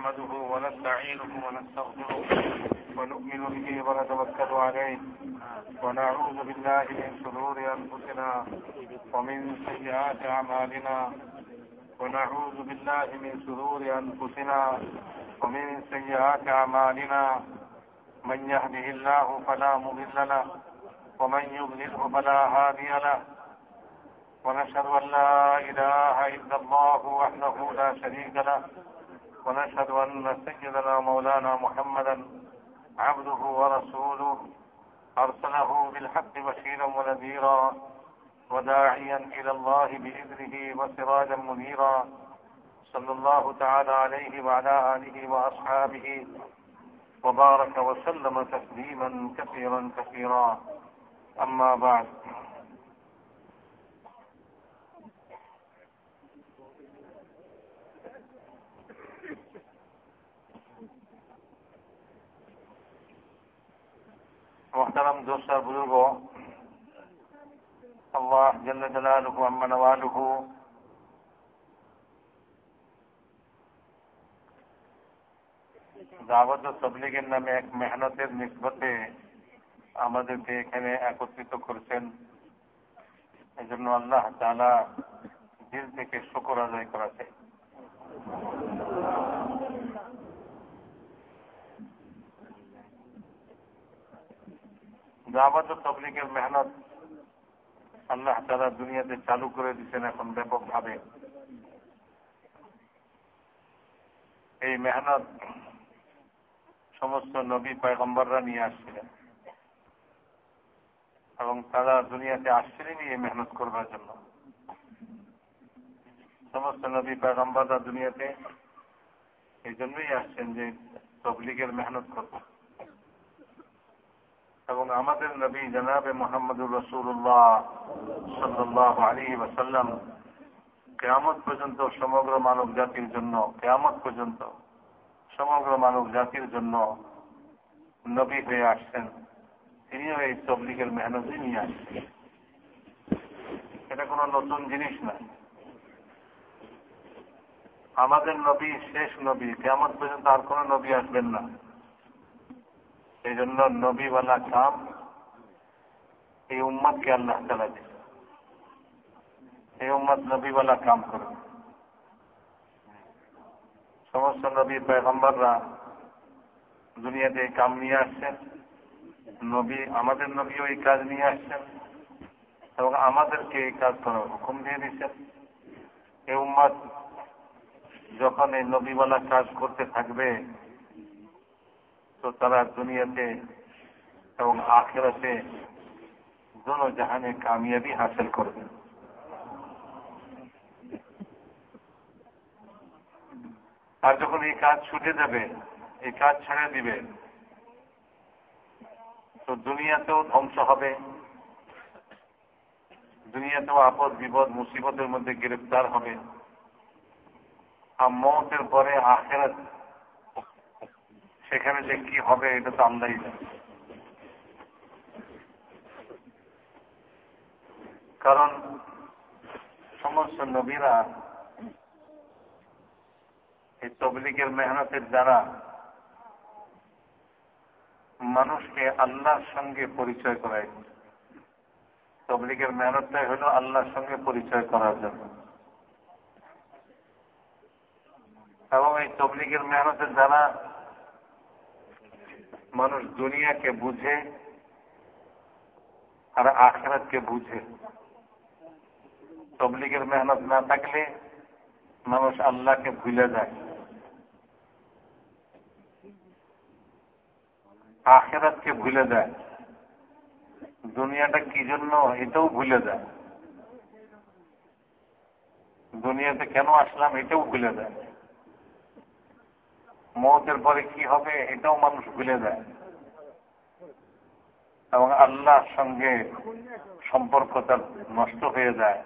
نحمده ونستعينه ونستغفره ونؤمن به ونتوكل عليه ونعوذ بالله من شرور أنفسنا ومن سيئات أعمالنا ونعوذ بالله من شرور أنفسنا ومن سيئات أعمالنا من يهده الله فلا مضل له ومن يضلله فلا هادي له ونشهد أن لا إله إلا الله وحده لا شريك له ونشهد أن سيدنا مولانا محمدا عبده ورسوله. أرسله بالحق بشيرا ونذيرا وداعيا إلى الله بإذنه وسراجا منيرا. صلى الله تعالى عليه وعلى آله وأصحابه وبارك وسلم تسليما كثيرا كثيرا. أما بعد. محترم دوستہ بزرگوں, اللہ جل جلالہ اما نوالہ দাওয়াত ও তবলিগের নামে এক মেহনতের নিসবতে আমাদেরকে এখানে একত্রিত করেছেন এই জন্য আল্লাহ তালা দিল থেকে শুকর আদায় করা চাই ও তবলিগের মেহনত আল্লাহ তালা দুনিয়াতে চালু করে দিচ্ছেন এখন ব্যাপকভাবে। এই মেহনত সমস্ত নবী পয়গম্বররা নিয়ে আসছিলেন এবং তারা দুনিয়াতে আসছিলেনই এই মেহনত করবার জন্য। সমস্ত নবী পয়গম্বররা দুনিয়াতে এই জন্যই আসছেন যে তবলিগের মেহনত করতে। এবং আমাদের নবী জনাবে মোহাম্মদুর রসুল্লাহ সাল্লাহ আলী ওসাল্লাম কেয়ামত পর্যন্ত সমগ্র মানব জাতির জন্য, কেয়ামত পর্যন্ত সমগ্র মানব জাতির জন্য নবী হয়ে আসছেন। তিনিও এই তবলিগের মেহনতই নিয়ে আসছেন। এটা কোনো নতুন জিনিস না। আমাদের নবী শেষ নবী কেমন পর্যন্ত আর কোন নবী আসবেন না। এই জন্য নবীওয়ালা কাম এই উম্মতকে আল্লাহ তালা দিচ্ছে এই উম্মত নবীওয়ালা কাম করবে। সমস্ত নবী পয়গম্বররা দুনিয়াতে এই কাম নিয়ে আসছেন। নবী, আমাদের নবীও এই কাজ নিয়ে আসছেন এবং আমাদেরকে এই কাজ করার হুকুম দিয়ে দিচ্ছেন। এই উম্মত যখন এই নবীওয়ালা কাজ করতে থাকবে তো তারা দুনিয়াতে এবং আখেরাতে দোনো জাহানে কামিয়াবি হাসিল করবে। আর যখন এই কাজ ছুটে যাবে, এই কাজ ছেড়ে দিবে, তো দুনিয়াতেও ধ্বংস হবে। দুনিয়াতেও আপদ, বিপদ, মুসিবতের মধ্যে গ্রেফতার হবে। আর মতের পরে আখেরাত সেখানে যে কি হবে, এটা তো আমরাই জানি। কারণ সমস্ত নবীরা এই তবলিগের মেহনতের দ্বারা মানুষকে আল্লাহর সঙ্গে পরিচয় করায়। তবলিগের মেহনতটাই হল আল্লাহর সঙ্গে পরিচয় করার জন্য। এবং এই তবলিগের মেহনতের দ্বারা মানুষ দুনিয়াকে বুঝে আর আখরাতকে বুঝে। তবলিগের মেহনত না থাকলে মানুষ আল্লাহকে ভুলে যায়। আখেরাতকে ভুলে যায়। দুনিয়াটা কি জন্য এটাও ভুলে যায়। দুনিয়াতে কেন আসলাম এটাও ভুলে যায়। মতের পরে কি হবে এটাও মানুষ ভুলে যায়। এবং আল্লাহর সঙ্গে সম্পর্ক তার নষ্ট হয়ে যায়।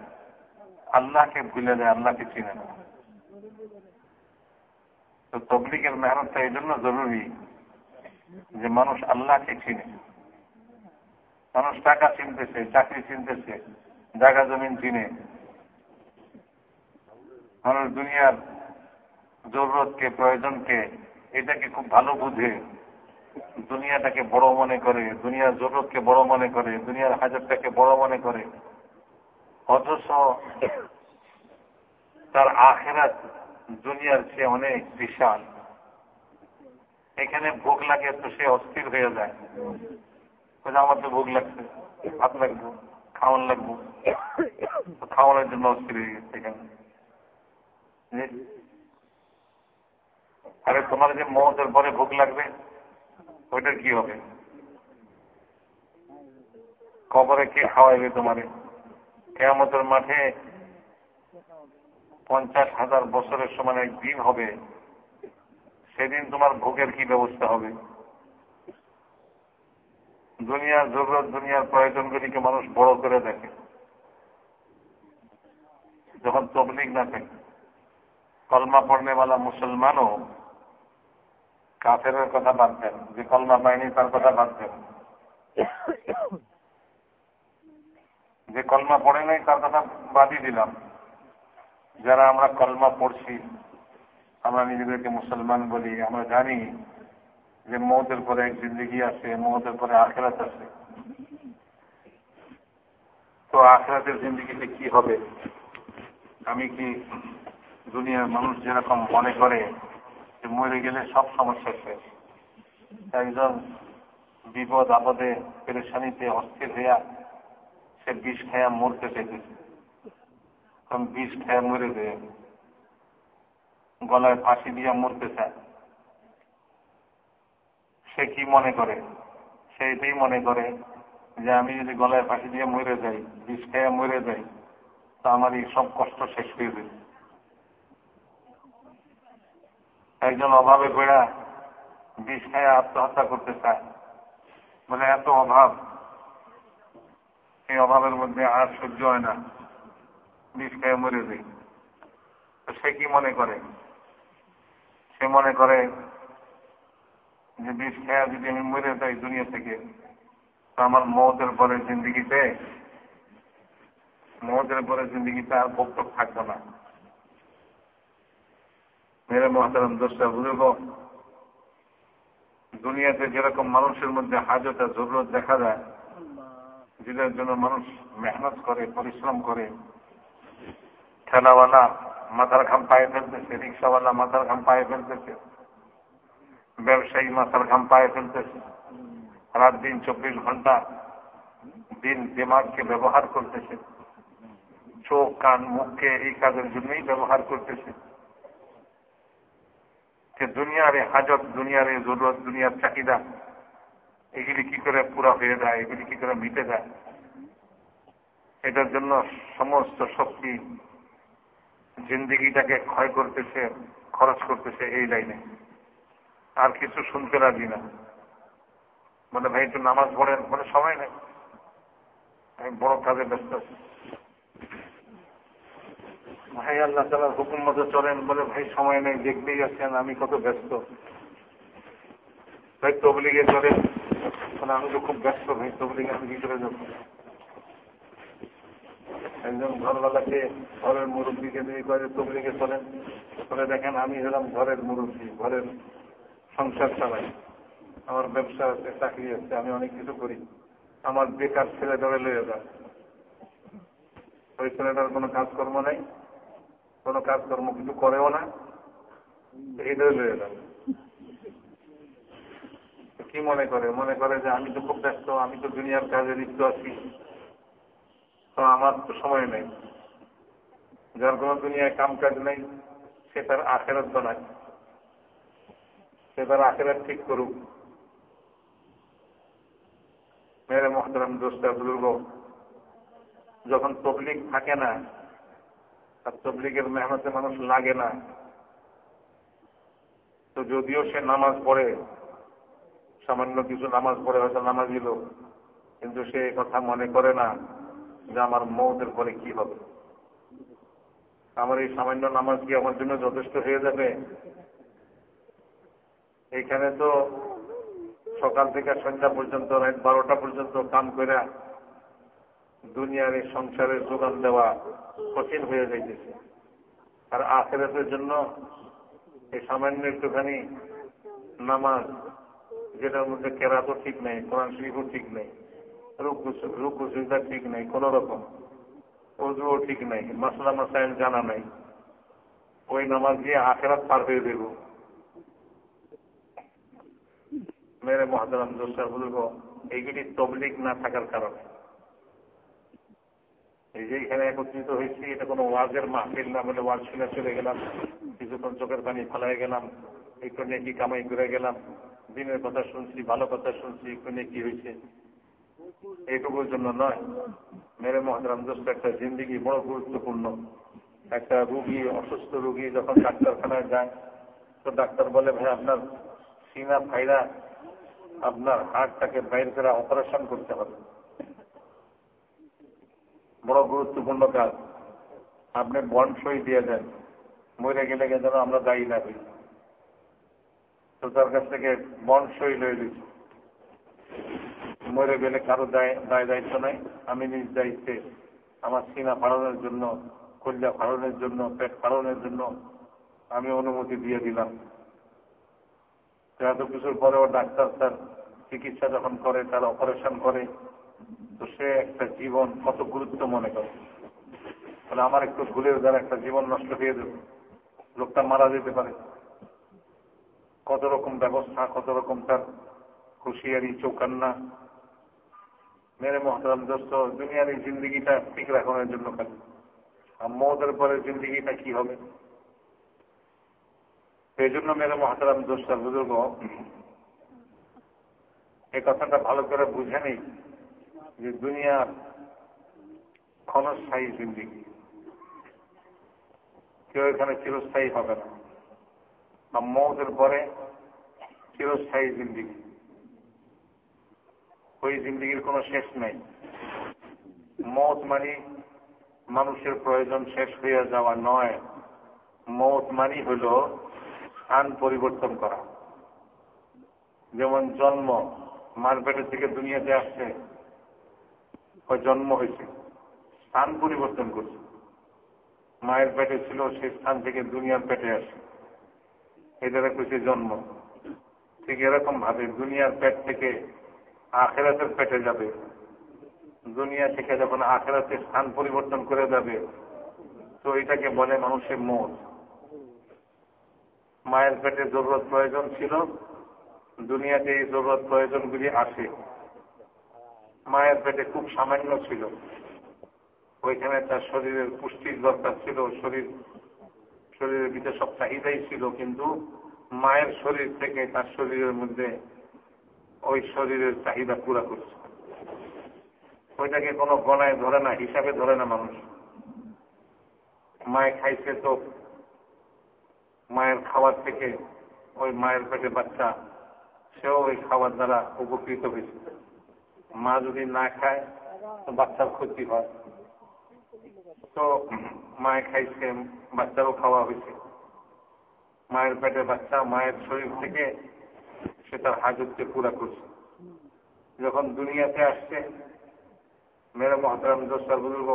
আল্লাহকে ভুলে যায়, আল্লাহকে চিনে না। তো তবলিগের মেহনতটা এই জন্য জরুরি যে মানুষ আল্লাহকে চিনে। মানুষ টাকা চিনতেছে, চাকরি চিনতেছে, জায়গা জমিন চিনে। মানুষ দুনিয়ার জরুরতকে, প্রয়োজনকে, এটাকে খুব ভালো বুঝে, দুনিয়াটাকে বড় মনে করে, দুনিয়ার জরুরতকে বড় মনে করে, দুনিয়ার হাজারটাকে বড় মনে করে। অথচ তার আখেরাত দুনিয়ার চেয়ে অনেক বিশাল। এখানে ভোগ লাগে তো সে অস্থির হয়ে যায়। আমার তো ভোগ লাগছে, ভাত লাগবো, খাওয়ান লাগবো। খাওয়ানোর জন্য অস্থির হয়ে গেছে এখানে। আরে তোমার যে মহতের পরে ভোগ লাগবে, ওইটার কি হবে? কবরে কে খাওয়াইবে তোমারে? কেয়ামতের মাঠে পঞ্চাশ হাজার বছরের সমান এক দিন হবে। সেদিন তোমার ভোগের কি ব্যবস্থা হবে? দুনিয়ার জরুরত, দুনিয়ার প্রয়োজনগুলিকে মানুষ বড় করে দেখে। যখন তবলিগ না থাকে, কলমা পড়নেওয়ালা মুসলমানও কাফের কথা বাদ যে কলমা পায়নি তার কথা বাদ যে কলমা পড়ে নাই তার কথা বাদই দিলাম। যারা আমরা কলমা পড়ছি, আমরা নিজেদেরকে মুসলমান বলি, আমরা জানি যে মৌতের পরে এক জিন্দগি আছে, মৌতের পরে আখেরাত আছে। তো আখেরাতের জিন্দগিতে কি হবে? আমি কি দুনিয়ার মানুষ যেরকম মনে করে মরে গেলে সব সমস্যা শেষ। একজন বিপদ আপদে পেরেশানিতে অস্থির হইয়া সে বিষ খায়া মরতে চাইতেছে। কারণ বিষ খায়া মরে দেয় গলায় ফাঁসি দিয়া মরতে চায়, সে কি মনে করে? সে এটাই মনে করে যে আমি যদি গলায় ফাঁসি দিয়ে মরে যাই, বিষ খেয়ে মরে যাই, তা আমার এই সব কষ্ট শেষ হয়ে যাবে। একজন অভাবে বেড়া বিষ খেয়ে আত্মহত্যা করতে চায়। বলে, এত অভাব। এই অভাবের মধ্যে আর সহ্য হয় না। বিষ খেয়ে মরে তো সে কি মনে করে? সে মনে করে যে বিষ খেয়া যদি আমি মরে যাই দুনিয়া থেকে, তো আমার মতের পরে জিন্দিগিতে, মতের পরে জিন্দিগিতে আর বক্তব্য থাকব না। মেরে মহাতারাম দোষটা বুঝব। দুনিয়াতে যেরকম মানুষের মধ্যে হাজতা জরুরত দেখা যায়, যেটার জন্য মানুষ মেহনত করে, পরিশ্রম করে, ঠেলাওয়ালা মাথার ঘাম পায়ে ফেলতেছে, রিক্সাওয়ালা মাথার ঘাম পায়ে ফেলতেছে, ব্যবসায়ী মাথার ঘাম পায়ে ফেলতেছে, রাত দিন চব্বিশ ঘণ্টা দিন দিমাগকে ব্যবহার করতেছে, চোখ, কান, মুখকে এই কাজের জন্যই ব্যবহার করতেছে। যে দুনিয়ার হাজত, দুনিয়ার জরুরত, দুনিয়ার চাহিদা, এগুলি কি করে পুরা হয়ে যায়, এগুলি কি করে মিটে যায়? এটার জন্য সমস্ত শক্তি জিন্দিগিটাকে ক্ষয় করতেছে, খরচ করতেছে এই লাইনে। আর কিছু শুনতে রাজি না। বলে, ভাই, একটু নামাজ পড়েন বলে সময় নেই। আমি বড় কাজে ব্যস্ত ভাই, আল্লাহ তালার হুকুম মতো চলেন বলে, ভাই, সময় নেই, দেখতেই আছেন, আমি কত ব্যস্ত। ভাই, তবলিগে চলেন। মানে আমি তো খুব ব্যস্ত, ভাই, তবলিগে আমি কি করে যাব? একজন ঘরওয়ালাকে ঘরের মুরব্বীকে দিয়ে করে তবলিগে চলেন। বলে, দেখেন, আমি হলাম ঘরের মুরব্বী, ঘরের সংসার চালাই। আমার ব্যবসা আছে, চাকরি আছে, আমি অনেক কিছু করি। আমার বেকার ছেলে ধরে লয়ে যায় ওই ছেলেটার কোনো কাজকর্ম নেই। কোনো কাজকর্ম কিছু করেও না কি মনে করে? মনে করে যে আমি তো খুব ব্যস্ত, আমি তো দুনিয়ার কাজে লিপ্ত আছি। তো আমার তো সময় নেই। যার কোনো দুনিয়ায় কাম কাজ নেই, সে তার আখেরত বানায় সে তার আখেরাত ঠিক করুক। মেরে মহতরম দোস্তা বুজুর্গ, যখন তবলিক থাকে না আর তবলিগের মেহনতে মানুষ লাগে না। তো যদিও সে নামাজ পড়ে, সামান্য কিছু নামাজ পড়ে হয়তো নামাজ দিল কিন্তু সে কথা মনে করে না যে আমার মৌতের পরে কি হবে। আমার এই সামান্য নামাজ কি আমার জন্য যথেষ্ট হয়ে যাবে? এইখানে তো সকাল থেকে সন্ধ্যা পর্যন্ত, রাত বারোটা পর্যন্ত কাম করে দুনিয়ার এই সংসারের যোগান দেওয়া কঠিন হয়ে যাইতেছে। আর আখেরাতের জন্য এই সামান্য একটুখানি নামাজ, যেটার মধ্যে কেরাতও ঠিক নেই, কোরআন শরীফও ঠিক নেই রূপ সুবিধা ঠিক নেই, কোন রকম অজুও ঠিক নেই মশলা মাসাইল জানা নাই। ওই নামাজ দিয়ে আখেরাত পার হয়ে দেব মেরে মহাদারাম দোষা বলব এইগুলি তবলিক না থাকার কারণে। এই যে এখানে একত্রিত হয়েছি, এটা কোনো ওয়াজের মাহফিল না বলে ওয়াজ শুনে চলে গেলাম। কিছুক্ষণ চোখের পানি ফেলাই গেলাম, একটু নেকি কামাই করে গেলাম। দিনের কথা শুনছি, ভালো কথা শুনছি, একটু নেকি হয়েছে। এইটুকুর জন্য নয়। মেরে মহাদারাম দোস্ত একটা জিন্দিগি, বড় গুরুত্বপূর্ণ। একটা রুগী, অসুস্থ রুগী যখন ডাক্তারখানায় যায়, তো ডাক্তার বলে, ভাই, আপনার সিনা ফাইরা আপনার হার্টটাকে বাইর করে অপারেশন করতে হবে। বড় গুরুত্বপূর্ণ কাজ। আপনি বন্ড সই দিয়ে দেন, মরে গেলে যেন আমরা দায়ী না হই। তো তার কাছ থেকে বন্ড সই লয়ে দিচ্ছি মরে গেলে কারও দায় দায় দায়িত্ব নাই। আমি নিজ দায়িত্বে আমার সিনা ফাড়ানোর জন্য, কল্যা ফাড়ানোর জন্য, পেট ফাড়ানোর জন্য আমি অনুমতি দিয়ে দিলাম। এত কিছুর পরেও ডাক্তার তার চিকিৎসা যখন করে, তার অপারেশন করে তো সে একটা জীবন কত গুরুত্ব মনে করে। তাহলে আমার একটু ভুলের দ্বারা একটা জীবন নষ্ট হয়ে দেবে। লোকটা মারা যেতে পারে। কত রকম ব্যবস্থা, কত রকম তার হুঁশিয়ারি, চৌকান্না। মেরে মহতারাম দোস্ত, দুনিয়ার এই জিন্দিগিটা ঠিক রাখানোর জন্য খালি। আর মৌতের পরে জিন্দিগিটা কি হবে? সেই জন্য মেরে মহাতারাম দোস্তার বুজুর্গ এই কথাটা ভালো করে বুঝে নেই। যে দুনিয়ার ক্ষণস্থায়ী জিন্দিগি। কেউ এখানে চিরস্থায়ী হবে না। আর মৌতের পরে চিরস্থায়ী জিন্দিগি। ওই জিন্দিগির কোনো শেষ নেই। মত মানে মানুষের প্রয়োজন শেষ হয়ে যাওয়া নয়। মত মানি হল স্থান পরিবর্তন করা। যেমন জন্ম মার পেটের থেকে দুনিয়াতে আসছে জন্ম হয়েছে, স্থান পরিবর্তন করছে। মায়ের পেটে ছিল সেই স্থান থেকে দুনিয়ার পেটে আসে। এদের কিছু জন্ম। ঠিক এরকম ভাবে দুনিয়ার পেট থেকে আখেরাতের পেটে যাবে। দুনিয়া থেকে যখন আখেরাতে স্থান পরিবর্তন করে যাবে, তো এটাকে বলে মানুষের মত মায়ের পেটে জরুরত প্রয়োজন ছিল, দুনিয়াতে এই জরুরত প্রয়োজনগুলি আসে। মায়ের পেটে খুব সামান্য ছিল। ওইখানে তার শরীরের পুষ্টির দরকার ছিল, শরীর, শরীরের ভিতরে সব চাহিদাই ছিল, কিন্তু মায়ের শরীর থেকে তার শরীরের মধ্যে ওই শরীরের চাহিদা পুরা করছে। ওইটাকে কোনো গণায় ধরে না, হিসাবে ধরে না মানুষ। মায়ে খাইছে তো মায়ের খাবার থেকে ওই মায়ের পেটে বাচ্চা, সেও ওই খাবার দ্বারা উপকৃত হয়েছে। মা যদি না খায়, তো বাচ্চার ক্ষতি হয়। তো মায়ে খাইছে, বাচ্চারও খাওয়া হয়েছে। মায়ের পেটে বাচ্চা, মায়ের শরীর থেকে সে তার হাজতকে পুরা করছে। যখন দুনিয়াতে আসছে, মেরে মহাতারাম দোস্তার বুজুর্গ,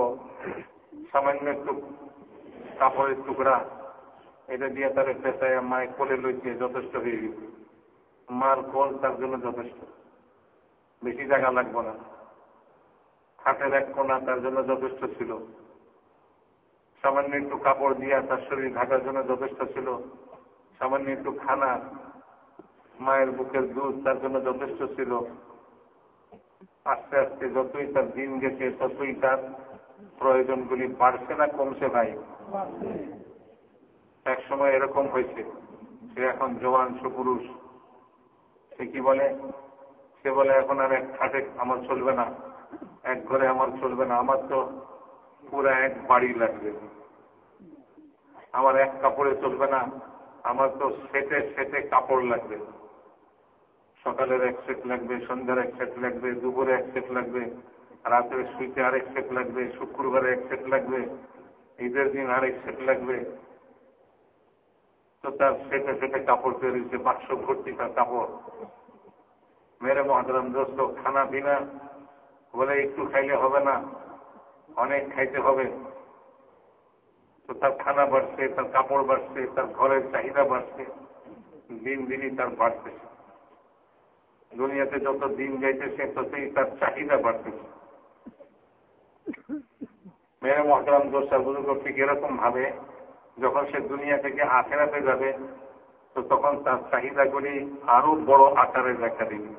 সামান্য একটু কাপড়ের টুকরা, এটা দিয়ে তার পেশায় মায়ের কোলে লইছে যথেষ্ট হয়ে গেছে। মার কোল তার জন্য যথেষ্ট। বেশি জায়গা লাগবো না। খাটের এক কোনা তার জন্য যথেষ্ট ছিল। সামান্য একটু কাপড় দিয়া তার শরীর ঢাকার জন্য যথেষ্ট ছিল। সামান্য একটু খানা, মায়ের বুকের দুধ তার জন্য যথেষ্ট ছিল। আস্তে আস্তে যতই তার দিন গেছে, ততই তার প্রয়োজনগুলি বাড়ছে না কমছে ভাই। এক সময় এরকম হয়েছে। সে এখন জওয়ান সুপুরুষ। সে কি বলে? সে বলে, এখন আর এক খাটে আমার চলবে না, এক ঘরে আমার চলবে না, আমার তো পুরো এক বাড়ি লাগবে। আমার এক কাপড়ে চলবে না, আমার তো সেটে সেটে কাপড় লাগবে। সকালের এক সেট লাগবে, সন্ধ্যার এক সেট লাগবে, দুপুরে এক সেট লাগবে, রাতের শুইতে আরেক সেট লাগবে, শুক্রবারে এক সেট লাগবে, ঈদের দিন আরেক সেট লাগবে। তো তার সেটে সেটে কাপড় তৈরি হচ্ছে বাক্স ভর্তি তার কাপড় মেরে মহাদারাম দোস্ত খানা পিনা, বলে একটু খাইলে হবে না, অনেক খাইতে হবে। তো তার খানা বাড়ছে, তার কাপড় বাড়ছে, তার ঘরের চাহিদা বাড়ছে, দিন দিনই তার বাড়তেছে দুনিয়াতে যত দিন যাইতেছে, ততই তার চাহিদা বাড়তেছে। মেয়ের মহতরাম দোষার বুজুর্গ ঠিক এরকম ভাবে, যখন সে দুনিয়া থেকে আখেরাতে যাবে, তো তখন তার চাহিদাগুলি আরও বড় আকারে দেখা দিবে।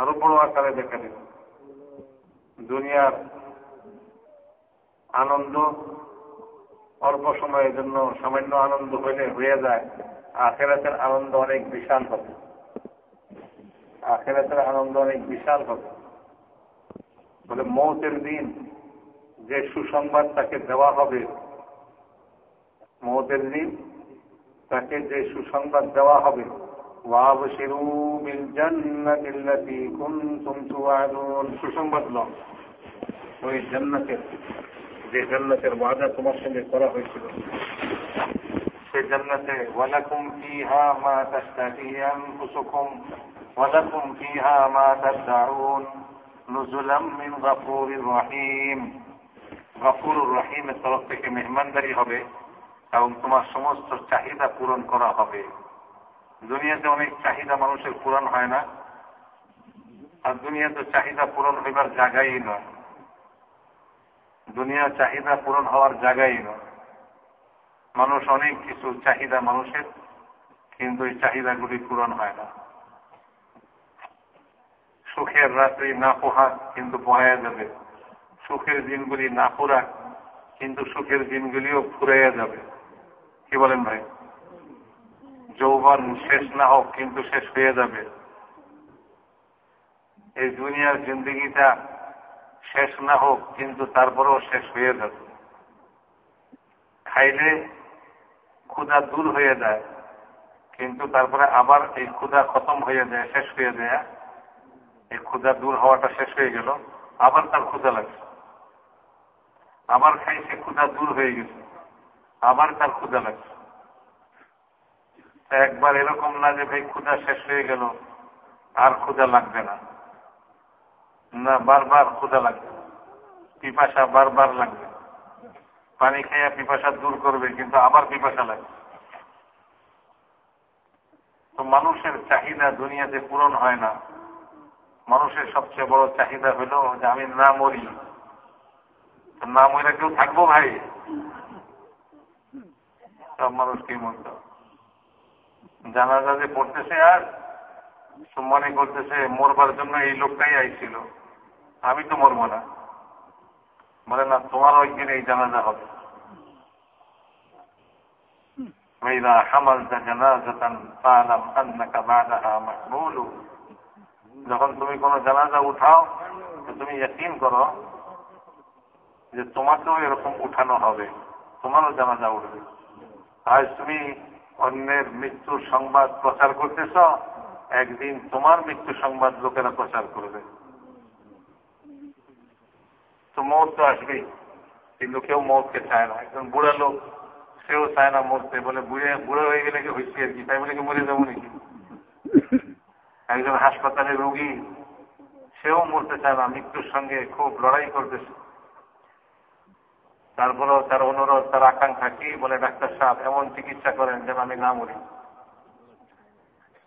আরও বড় আকারে দেখা দিবে দুনিয়ার আনন্দ অল্প সময়ের জন্য সামান্য আনন্দ হইলে হয়ে যায়, আখেরাতের আনন্দ অনেক বিশাল হবে। আখেরাতের আনন্দ অনেক বিশাল হবে। বলে মৌতের দিন যে সুসংবাদ তাকে দেওয়া হবে, মৌতের দিন তাকে যে সুসংবাদ দেওয়া হবে মিন গাফুরির রহিম। গাফুরুর রহিমের তরফ থেকে মেহমানদারি হবে এবং তোমার সমস্ত চাহিদা পূরণ করা হবে। দুনিয়াতে অনেক চাহিদা মানুষের পূরণ হয় না, আর দুনিয়াতে চাহিদা পূরণ হইবার জায়গাই নয়। দুনিয়া চাহিদা পূরণ হওয়ার জায়গাই নয়। মানুষ অনেক কিছু চাহিদা মানুষের, কিন্তু এই চাহিদাগুলি পূরণ হয় না। সুখের রাত্রি না পোহাক কিন্তু পোহায়া যাবে। সুখের দিনগুলি না পুরাক কিন্তু সুখের দিনগুলিও ফুরাইয়া যাবে। কি বলেন ভাই? যৌবন শেষ না হোক, কিন্তু শেষ হয়ে যাবে। এই দুনিয়ার জিন্দগিটা শেষ না হোক, কিন্তু তারপরেও শেষ হয়ে যাবে। খাইলে ক্ষুধা দূর হয়ে যায়, কিন্তু তারপরে আবার এই ক্ষুধা খতম হয়ে যায়, শেষ হয়ে যায়। এই ক্ষুধা দূর হওয়াটা শেষ হয়ে গেল, আবার তার ক্ষুধা লাগছে। আবার খাইছে, ক্ষুধা দূর হয়ে গেছে, আবার তার ক্ষুধা লাগছে। একবার এরকম না যে ভাই ক্ষুধা শেষ হয়ে গেল, আর ক্ষুধা লাগবে না। না, বারবার ক্ষুধা লাগবে। পিপাসা বারবার লাগবে। পানি খাইয়া পিপাসা দূর করবে, কিন্তু আবার পিপাসা লাগবে। তো মানুষের চাহিদা দুনিয়াতে পূরণ হয় না। মানুষের সবচেয়ে বড় চাহিদা হলো যে আমি না মরি। না মরে কেউ থাকব ভাই? সব মানুষ কি মতো জানাজা যে পড়তেছে আর মনে করতেছে মরবার জন্য এই লোকটাই আইছিল আমি তো মরবো না বলে না তোমার একদিন এই জানাজা হবে وإذا حملت جنازة فاعلم أنك بعدها محمول যখন তুমি কোন জানাজা উঠাও তো তুমি ইয়াকিন করো যে তোমাকেও এরকম উঠানো হবে তোমারও জানাজা উঠবে আজ তুমি অন্যের মৃত্যুর সংবাদ প্রচার করতেছ, একদিন তোমার মৃত্যু সংবাদ লোকেরা প্রচার করবে। তো মত তো আসবেই কিন্তু কেউ মতকে চায় না। একজন বুড়া লোক, সেও চায় না মরতে বলে বুড়ে, বুড়ো হয়ে গেলে কি হয়েছে আর কি? তাই বলে কি মরে যাব নাকি? একজন হাসপাতালে রোগী, সেও মরতে চায় না, মৃত্যুর সঙ্গে খুব লড়াই করতেছে। তারপরেও তার অনুরোধ, তার আকাঙ্ক্ষা কি বলে ডাক্তার সাহেব, এমন চিকিৎসা করেন যেন আমি না মরি।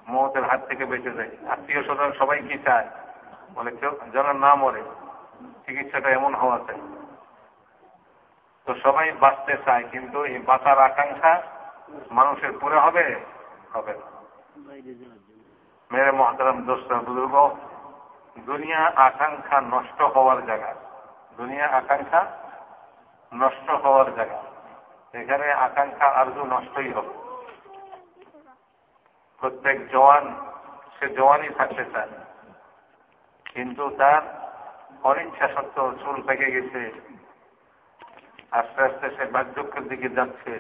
মতের হাত থেকে বেঁচে যাই আত্মীয় স্বজন সবাই কি চায়? বলে কেউ যেন না মরে, চিকিৎসাটা এমন হওয়া চাই। তো সবাই বাঁচতে চায়, কিন্তু এই বাঁচার আকাঙ্ক্ষা মানুষের পুরো হবে? হবে না। মেরে মহাতারাম দোস্তা, বুজুর্গ, দুনিয়া আকাঙ্ক্ষা নষ্ট হওয়ার জায়গা। দুনিয়া আকাঙ্ক্ষা নষ্ট হওয়ার জায়গা। এখানে আকাঙ্ক্ষা আরজু নষ্টই হবে প্রত্যেক জওয়ান, সে জওয়ানই থাকতে চায়। কিন্তু তার অনিচ্ছা সত্ত্বেও চুল পেকে গেছে। আস্তে আস্তে সে বার্ধক্যের দিকে যাচ্ছে।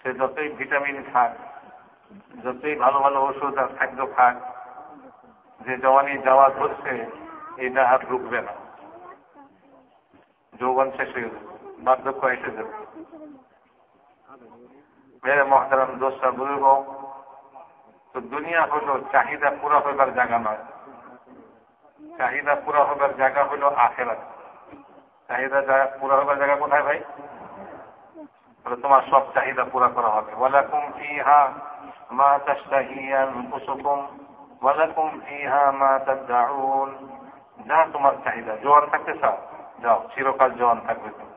সে যতই ভিটামিন খাক, যতই ভালো ভালো ওষুধ আর খাদ্য খাক, যে জওয়ানি যাওয়া ধরছে, এটা আর রুকবে না। যৌবন শেষ হয়ে যাবে। বার্ধক্য এসে যাবে মেরে মহতারাম দোষটা বুঝব তো দুনিয়া হলো, চাহিদা পুরা হইবার জায়গা নয়। চাহিদা পুরা হবার জায়গা হলো আখেরা চাহিদা পুরা হবার জায়গা কোথায় ভাই? তোমার সব চাহিদা পুরা করা হবে। ওয়ালাকুম ফিহা মা তাশতাহি আনফুসুকুম, ওয়ালাকুম ফিহা মা তাদউন। যা তোমার চাহিদা। জোয়ান থাকতে চাও? যাও, চিরকাল জোয়ান থাকবে তুমি।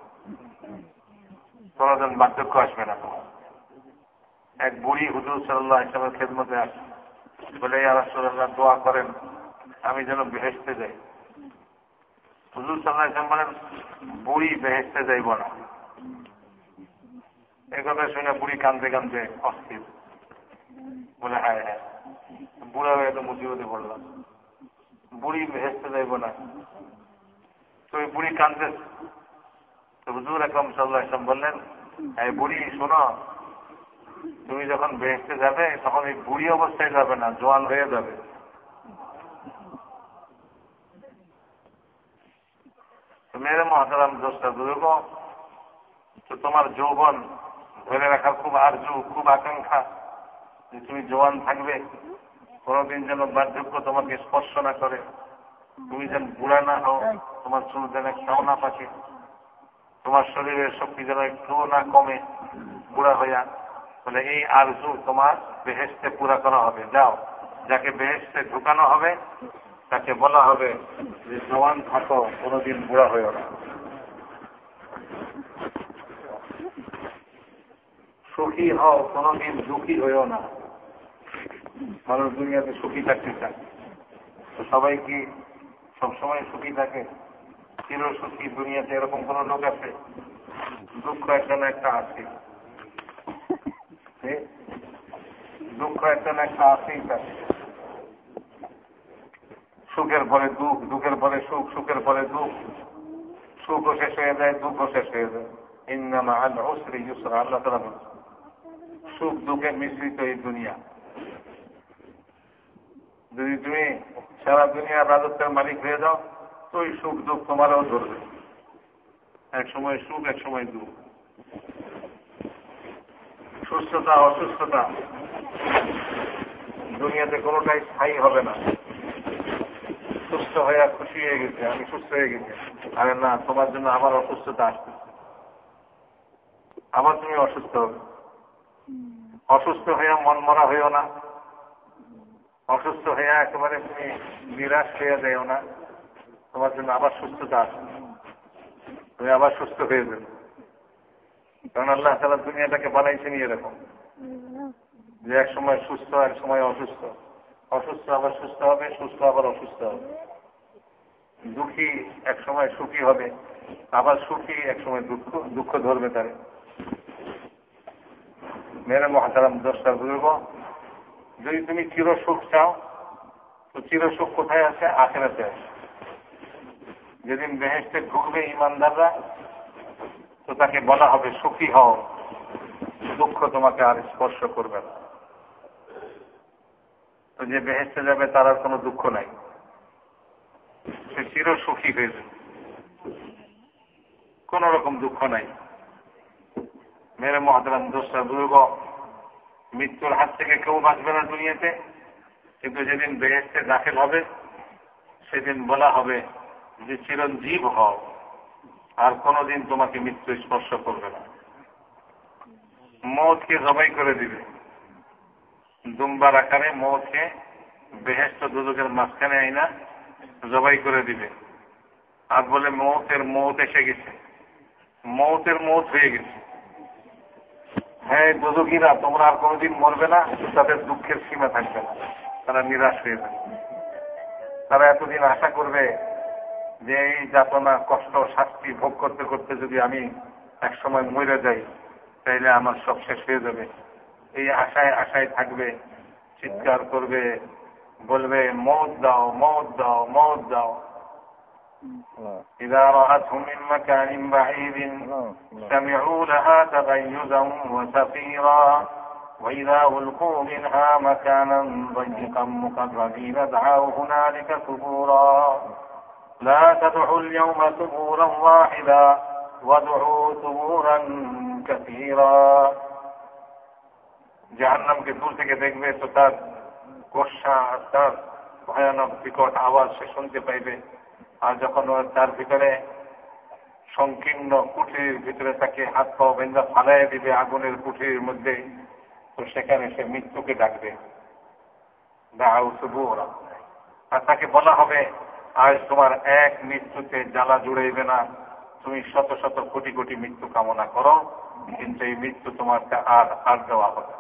কোনদিন বার্ধক্য আসবে না এক বুড়ি হুজুর সাল্লাহ ইসলামের খেদমতে আসে। বলে রাসুল্লাহ দোয়া করেন, আমি যেন বেহেসতে যাই। হুজুর সাল্লাহ ইসলাম বলেন, বুড়ি বেহেসতে যাইব না। এই কথা শুনে বুড়ি কান্দে কান্দে অস্থির। বলে হ্যাঁ হ্যাঁ বুড়া হয়ে তো মুসিবতে পড়লাম। বুড়ি ভেসতে যাইব না। তো বুড়ি কান্দে তো হুজুর একরম ইসলাম বললেন, এই বুড়ি, শোনো, তুমি যখন বেহেসতে যাবে, তখন এই বুড়ি অবস্থায় যাবে না, জোয়ান হয়ে যাবে। মেরে মহাতারাম দোষটা বুঝব তো তোমার যৌবন ধরে রাখার খুব আর্জু, খুব আকাঙ্ক্ষা যে তুমি জোয়ান থাকবে, কোনদিন যেন বার্ধক্য তোমাকে স্পর্শ না করে। তুমি যেন বুড়া না হও, তোমার চুল যেন একটাও না পাকে তোমার শরীরের শক্তি যেন একটু না কমে, বুড়া হইয়া বলে এই আরজু তোমার বেহেস্তে পুরা করা হবে। যাও, যাকে বেহেস্তে ঢুকানো হবে, তাকে বলা হবে যে, জওয়ান থাকো, কোনোদিন বুড়া হইও না। সুখী হও, কোনোদিন দুঃখী হইও না। মানুষ দুনিয়াতে সুখী থাকতে চায়। সবাই কি সবসময় সুখী থাকে? চির সুখী দুনিয়াতে এরকম কোন লোক আছে? দুঃখ একটা না একটা আছে। দুঃখ একটা না একটা আছেই থাকে সুখের পরে দুঃখ, দুঃখের পরে সুখ, সুখের পরে দুঃখ। সুখও শেষ হয়ে যায় দুঃখও শেষ হয়ে যায়। ইন্নামা আল্লাহ শ্রী ইউসরা, আল্লাহ তালা বলছে সুখ দুঃখের মিশ্রিত এই দুনিয়া। যদি তুমি সারা দুনিয়ার রাজত্বের মালিক হয়ে যাও ওই সুখ দুঃখ তোমারও ধরবে। এক সময় সুখ, এক সময় দুঃখ। সুস্থতা, অসুস্থতা দুনিয়াতে কোনোটাই স্থায়ী হবে না। সুস্থ হয়ে খুশি হয়ে গেছে, আমি সুস্থ হয়ে গেছি। আরে না, তোমার জন্য আবার অসুস্থতা আসতেছে। আবার তুমি অসুস্থ হবে। অসুস্থ হইয়া মন মরা হইও না। অসুস্থ হইয়া একেবারে তুমি নিরাশ হইয়া যাইও না। তোমার জন্য আবার সুস্থতা আসবে। তুমি আবার সুস্থ হয়ে যাবে। কারণ আল্লাহ তালা দুনিয়াটাকে বানাইছেন এরকম। যে এক সময় সুস্থ, এক সময় অসুস্থ। অসুস্থ আবার সুস্থ হবে, সুস্থ আবার অসুস্থ হবে। দুঃখী এক সময় সুখী হবে, আবার সুখী এক সময় দুঃখ দুঃখ ধরবে তারে। মেরে মহাতারাম দশটা বুঝব যদি তুমি চির সুখ চাও, তো চির সুখ কোথায় আছে? আখেরাতে আছে। যেদিন বেহেস্তে ঢুকবে ইমানদাররা তো তাকে বলা হবে, সুখী হও। দুঃখ তোমাকে আর স্পর্শ করবে না। তো যে বেহেস্তে যাবে, তার আর কোনো দুঃখ নাই। সে চির সুখী হয়ে যাবে। কোন রকম দুঃখ নাই। মেরে মহাদারাম দোষটা বুঝব মৃত্যুর হাত থেকে কেউ বাঁচবে না দুনিয়াতে। কিন্তু যেদিন বেহেস্তে দাখিল হবে, সেদিন বলা হবে যে চিরঞ্জীব হও, আর কোনদিন তোমাকে মৃত্যু স্পর্শ করবে না। মৌতকে জবাই করে দিবে। দুম্বার আকারে মৌতকে বেহেস্ত দুদকের মাঝখানে আইনা জবাই করে দিবে। আর বলে, মৌতের মৌত এসে গেছে। মৌতের মৌত হয়ে গেছে। হ্যাঁ দুদকিরা, তোমরা আর কোনোদিন মরবে না, তাদের দুঃখের সীমা থাকবে না। তারা নিরাশ হয়ে যাবে। তারা এতদিন আশা করবে যে এই যাতনা কষ্ট শাস্তি ভোগ করতে করতে যদি আমি একসময় মরে যাই তাইলে আমার সব শেষ হয়ে যাবে এই আশায় আশায় থাকবে চিৎকার করবে বলবে মত দাও মত দাও মত দাও إذا رأتهم من مكان بعيد سمعوا لها تغيزا وسفيرا وإذا ألقوا منها مكانا ضيقا مقربين دعوا هنالك ثبورا لا تدعوا اليوم ثبورا واحدا وادعوا ثبورا كثيرا জাহান্নামকে দূর থেকে দেখবে তো তার গোসা তার ভয়ানক বিকট আওয়াজ সে শুনতে পাইবে আর যখন তার ভিতরে সংকীর্ণ কুঠির ভিতরে তাকে হাত পাও বেন্দা ফালাই দিবে আগুনের কুঠির মধ্যে তো সেখানে সে মৃত্যুকে ডাকবে আর তাকে বলা হবে আজ তোমার এক মৃত্যুতে জ্বালা জুড়াইবে না। তুমি শত শত কোটি কোটি মৃত্যু কামনা করো, কিন্তু এই মৃত্যু তোমাকে আর আর দেওয়া হবে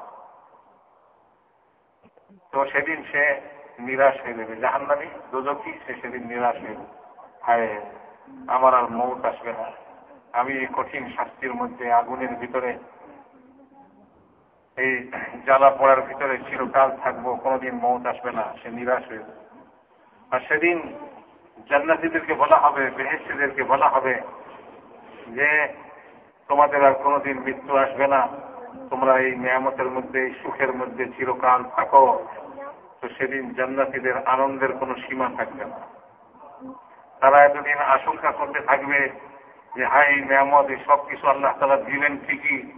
তো সেদিন সে নিরাশ হয়ে যাবে। জাহান্নামি দুজকি সে সেদিন নিরাশ হয়ে হায়, আমার আর মৌত আসবে না। আমি এই কঠিন শাস্তির মধ্যে আগুনের ভিতরে, এই জ্বালা পড়ার ভিতরে চিরকাল থাকব, কোনোদিন মৌত আসবে না। সে নিরাশ হয়ে আর সেদিন জান্নাতিদেরকে বলা হবে বেহেস্তিদেরকে বলা হবে যে, তোমাদের আর কোনোদিন মৃত্যু আসবে না। তোমরা এই নিয়ামতের মধ্যে, এই সুখের মধ্যে চিরকাল থাকো। তো সেদিন জান্নাতিদের আনন্দের কোনো সীমা থাকবে না। তারা এতদিন আশঙ্কা করতে থাকবে যে হাই নিয়ামত, এই সব কিছু আল্লাহ তালা দিলেন ঠিকই।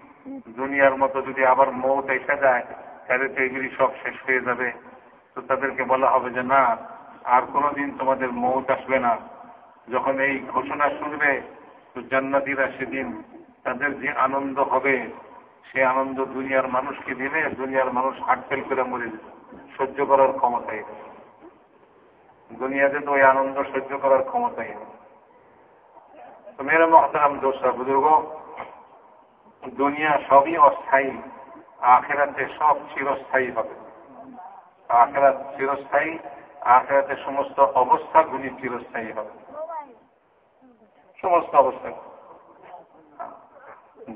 দুনিয়ার মতো যদি আবার মৌত এসে যায়, তাহলে তো এগুলি সব শেষ হয়ে যাবে। তো তাদেরকে বলা হবে যে, না আর কোনদিন তোমাদের মৌত আসবে না। যখন এই ঘোষণা শুনবে, তো জান্নাতিরা সেদিন তাদের যে আনন্দ হবে, সে আনন্দ দুনিয়ার মানুষকে দিলে দুনিয়ার মানুষ হাট ফেল করে মরে সহ্য করার ক্ষমতাই দুনিয়াতে তো ওই আনন্দ সহ্য করার ক্ষমতাই নেই। তো মেরে মহতারাম দোষরা বুজুর্গ, দুনিয়া সবই অস্থায়ী, আখেরাতে সব চিরস্থায়ী হবে। আখেরাত চিরস্থায়ী আখেরাতে সমস্ত অবস্থাগুলি চিরস্থায়ী হবে। সমস্ত অবস্থা।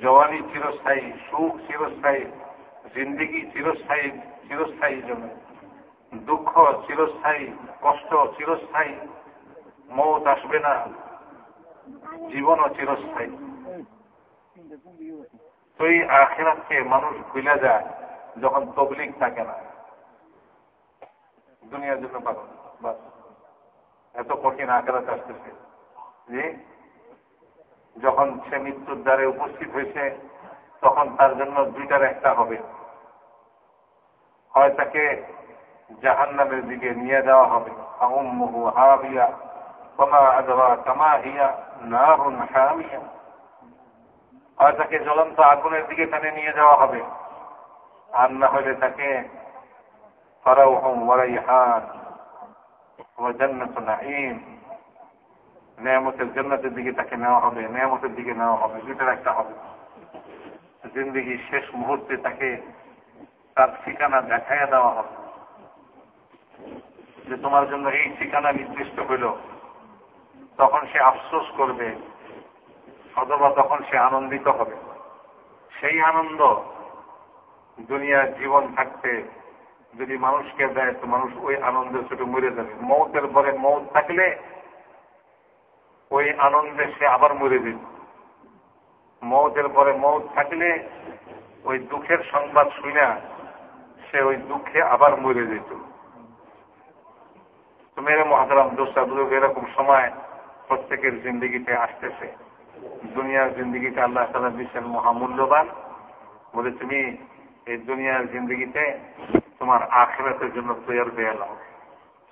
জওয়ানি চিরস্থায়ী, সুখ চিরস্থায়ী, জিন্দিগি চিরস্থায়ী চিরস্থায়ী জন্য দুঃখ চিরস্থায়ী, কষ্ট চিরস্থায়ী, মৌত আসবে না, জীবনও চিরস্থায়ী। তো এই আখেরাতকে মানুষ ভুলে যায় যখন তবলিক থাকে না। দুনিয়ার জন্য বাস। এত কঠিন আখেরাত আসতেছে। যে যখন সে মৃত্যুর দ্বারে উপস্থিত হয়েছে, তখন তার জন্য দুইটার একটা হবে। হয় তাকে জাহান নামের দিকে নিয়ে যাওয়া হবে। হাবিয়া হয় তাকে জ্বলন্ত আগুনের দিকে টানে নিয়ে যাওয়া হবে। আর না হলে তাকে ওয়ারাইহান ওয়া জান্নাতুন নাঈম নিয়ামতের জন্নাতের দিকে তাকে নেওয়া হবে নিয়ামতের দিকে নেওয়া হবে দুইটার একটা হবে জিন্দগি শেষ মুহূর্তে তাকে তার ঠিকানা দেখাইয়া দেওয়া হবে যে তোমার জন্য এই ঠিকানা নির্দিষ্ট হইল তখন সে আফসোস করবে অথবা তখন সে আনন্দিত হবে সেই আনন্দ দুনিয়ার জীবন থাকতে যদি মানুষকে দেয়, তো মানুষ ওই আনন্দের ছোট মরে যাবে। মৌতের পরে মৌত থাকলে ওই আনন্দে সে আবার মরে যেত মৌতের পরে মৌত থাকলে ওই দুঃখের সংবাদ শুনে সে ওই দুঃখে আবার মরে যেত। মেরে মহাতারাম দোষা বুঝুক এরকম সময় প্রত্যেকের জিন্দগিতে আসতেছে। দুনিয়ার জিন্দগিতে আল্লাহ তালা দিচ্ছেন মহামূল্যবান। বলে, তুমি এই দুনিয়ার জিন্দগিতে তোমার আখরাতের জন্য তৈরি হয়ে এলো,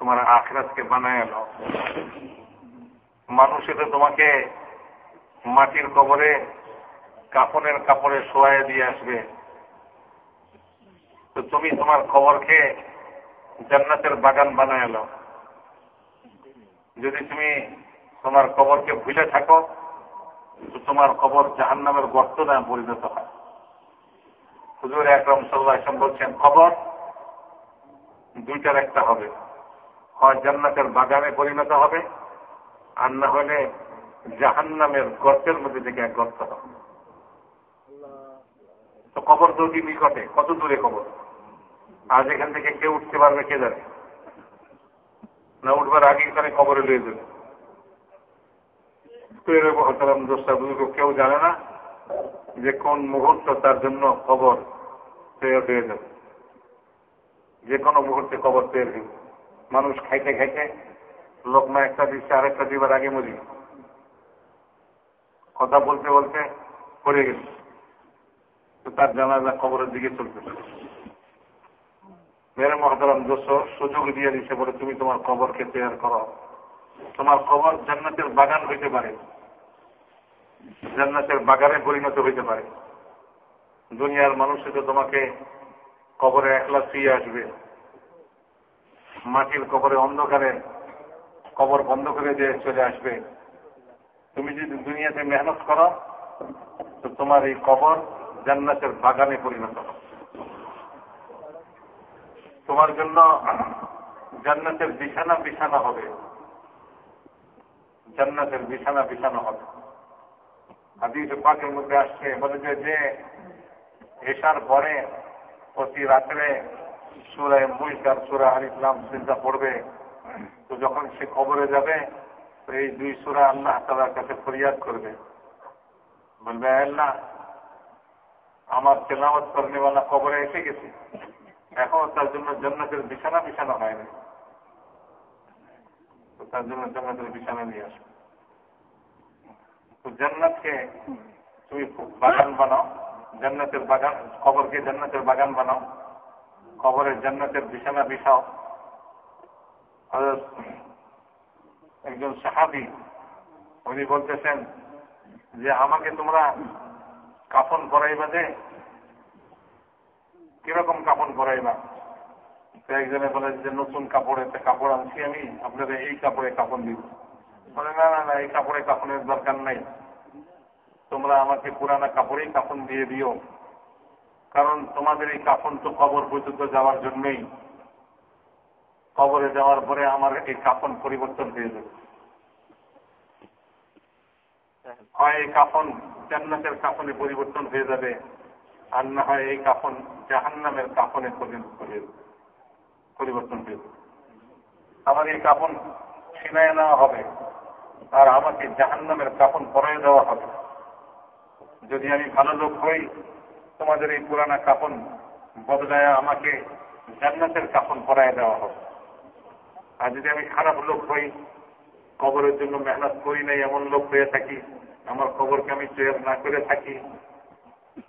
তোমার আখরাতকে বানায় এলো। মানুষ এটা তোমাকে মাটির কবরে কাপনের কাপড়ে শোয়াই দিয়ে আসবে। তো তুমি তোমার খবরকে জান্নাতের বাগান বানায় এলো। যদি তুমি তোমার কবরকে ভুলে থাকো, তো তোমার কবর জাহান নামের গর্ত না পরিণত হয়। হুজুর একরম সাল্লাহ বলছেন, খবর দুইটার একটা হবে। হয় জান্নাতের বাগানে পরিণত হবে, আর না হলে জাহান নামের গর্তের মধ্যে থেকে এক গর্ত হবে। তো কবর তো কি নিকটে? কত দূরে কবর? আজ এখান থেকে কেউ উঠতে পারবে, কে জানে? না উঠবার আগে এখানে কবরে লয়ে দেবে কেউ জানে না যে কোন মুহূর্ত তার জন্য খবর তৈরি হয়ে যাবে। যে কোনো মুহূর্তে খবর তৈরি হয়ে মানুষ খাইতে খাইতে লোকমা একটা দিচ্ছে, আরেকটা দিবার আগে মরি। কথা বলতে বলতে পড়ে গেল তার জানাজা খবরের দিকে চলতে মেরে মহাদারাম দোষ সুযোগ দিয়ে দিচ্ছে বলে তুমি তোমার খবরকে তৈরি করো। তোমার খবর জান্নাতের বাগান হইতে পারে। জান্নাতের বাগানে পরিণত হইতে পারে। দুনিয়ার মানুষে তো তোমাকে কবরে একলা শুয়ে আসবে। মাটির কবরে অন্ধকারে কবর বন্ধ করে দিয়ে চলে আসবে। তুমি যদি দুনিয়াতে মেহনত করো, তো তোমার এই কবর জান্নাতের বাগানে পরিণত হবে। তোমার জন্য জান্নাতের বিছানা বিছানা হবে। জান্নাতের বিছানা বিছানা হবে। হাদিস পাকের মধ্যে আসছে, বলে যে যে এসার পরে প্রতি রাত্রে সুরায় মুইকার সুরা আল ইসলাম চিন্তা পড়বে। তো যখন সে কবরে যাবে, তো এই দুই সুরা আল্লাহ তালার কাছে ফরিয়াদ করবে। বলবে আল্লাহ, আমার তেলাওয়াত করেনেওয়ালা কবরে এসে গেছে। এখন তার জন্য জন্নতের বিছানা বিছানা হয়নি তার জন্য জন্নতের বিছানা নিয়ে আসবে তো জান্নাতকে তুমি বাগান বানাও। জান্নাতের বাগান, কবরকে জান্নাতের বাগান বানাও। কবরের জান্নাতের বিছানা বিছাও। একজন সাহাবি, উনি বলতেছেন যে, আমাকে তোমরা কাফন পরাইবা যে? কীরকম কাপড় পরাইবা? একজনে বলে যে, নতুন কাপড় একটা কাপড় আনছি আমি, আপনাদের এই কাপড়ে কাপড় দিব। বলে, না না না, এই কাপড়ে কাপড়ের দরকার নাই। তোমরা আমাকে পুরানা কাপড়েই কাপড় দিয়ে দিও। কারণ তোমাদের এই কাপন তো কবর পর্যন্ত যাওয়ার জন্যই। কবরে যাওয়ার পরে আমার এই কাপন পরিবর্তন হয়ে যাবে। হয় এই কাফন জান্নাতের কাফনে পরিবর্তন হয়ে যাবে, আর না হয় এই কাফন জাহান্নামের কাফনে পরিবর্তন হয়ে যাবে। আমার এই কাফন ছিনায় নেওয়া হবে, আর আমাকে জাহান্নামের কাফন পরাই দেওয়া হবে। যদি আমি ভালো লোক হই, তোমাদের এই পুরানা কাপন বদলায় আমাকে জান্নাতের কাপন পরায় দেওয়া হবে আর যদি আমি খারাপ লোক হই, কবরের জন্য মেহনত করি নাই, এমন লোক হয়ে থাকি, আমার খবরকে আমি তৈরি না করে থাকি,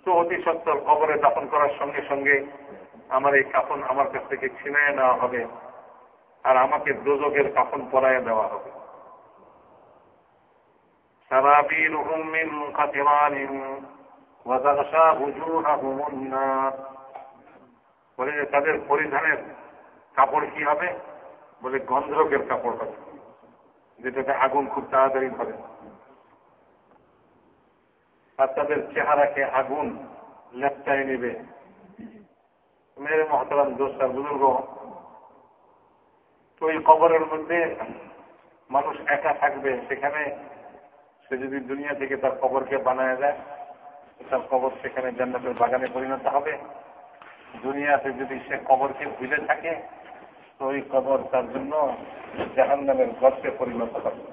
তো অতি সত্তর কবরে দাপন করার সঙ্গে সঙ্গে আমার এই কাপন আমার কাছ থেকে ছিনায় নেওয়া হবে, আর আমাকে দোজকের কাপন পরায় দেওয়া হবে। سرابيلهم من قطران وتغشى وجوههم النار বলে যে তাদের পরিধানের কাপড় কি হবে বলে গন্ধকের কাপড় হবে যেটাতে আগুন খুব তাড়াতাড়ি ধরে আর তাদের চেহারাকে আগুন লেপটাই নেবে মেরে মহতরাম দোষার বুজুর্গ তো ওই কবরের মধ্যে মানুষ একা থাকবে সেখানে সে যদি দুনিয়া থেকে তার কবরকে বানায় দেয়, তার কবর সেখানে জান্নাতের বাগানে পরিণত হবে। দুনিয়াতে যদি সে কবরকে ভুলে থাকে, তো ওই কবর তার জন্য জাহান নামের গর্তে পরিণত হবে।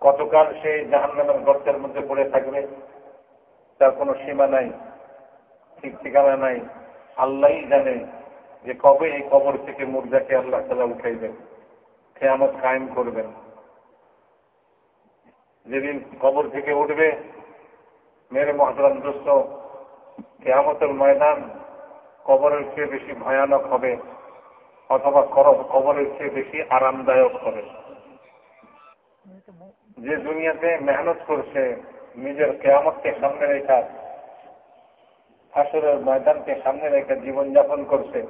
কতকাল সে জাহান নামের গর্তের মধ্যে পড়ে থাকবে। তার কোনো সীমা নাই, ঠিক ঠিকানা নাই। আল্লাহ জানে যে কবে এই কবর থেকে মুর্দাকে আল্লাহ তালা উঠাইবেন খেয়ামত কায়েম করবেন। যেদিন কবর থেকে উঠবে, মেরে মহাতরাম দোস্ত কেয়ামতের ময়দান কবরের চেয়ে বেশি ভয়ানক হবে, অথবা কবরের চেয়ে বেশি আরামদায়ক হবে। যে দুনিয়াতে মেহনত করছে, নিজের কেয়ামতকে সামনে রেখা, হাসরের ময়দানকে সামনে রেখে জীবনযাপন করছে।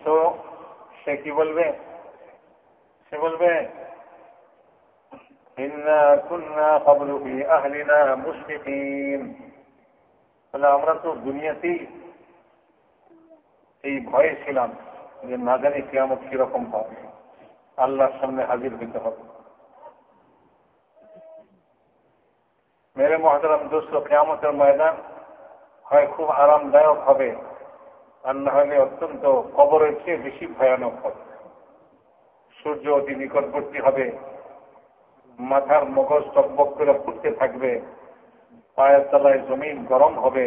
তো সে কি বলবে? সে বলবে তাহলে আমরা তো দুনিয়াতেই এই ভয়ে ছিলাম যে না জানি কেয়ামত কীরকম হবে। আল্লাহর সামনে হাজির হইতে হবে। মেরে মহাতারাম দোস্ত, কেয়ামতের ময়দান হয় খুব আরামদায়ক হবে আর না হলে অত্যন্ত কবরের চেয়ে বেশি ভয়ানক হবে। সূর্য অতি নিকটবর্তী হবে। মাথার মগজ টকবক করে ফুটতে থাকবে, পায়ের তলায় জমিন গরম হবে।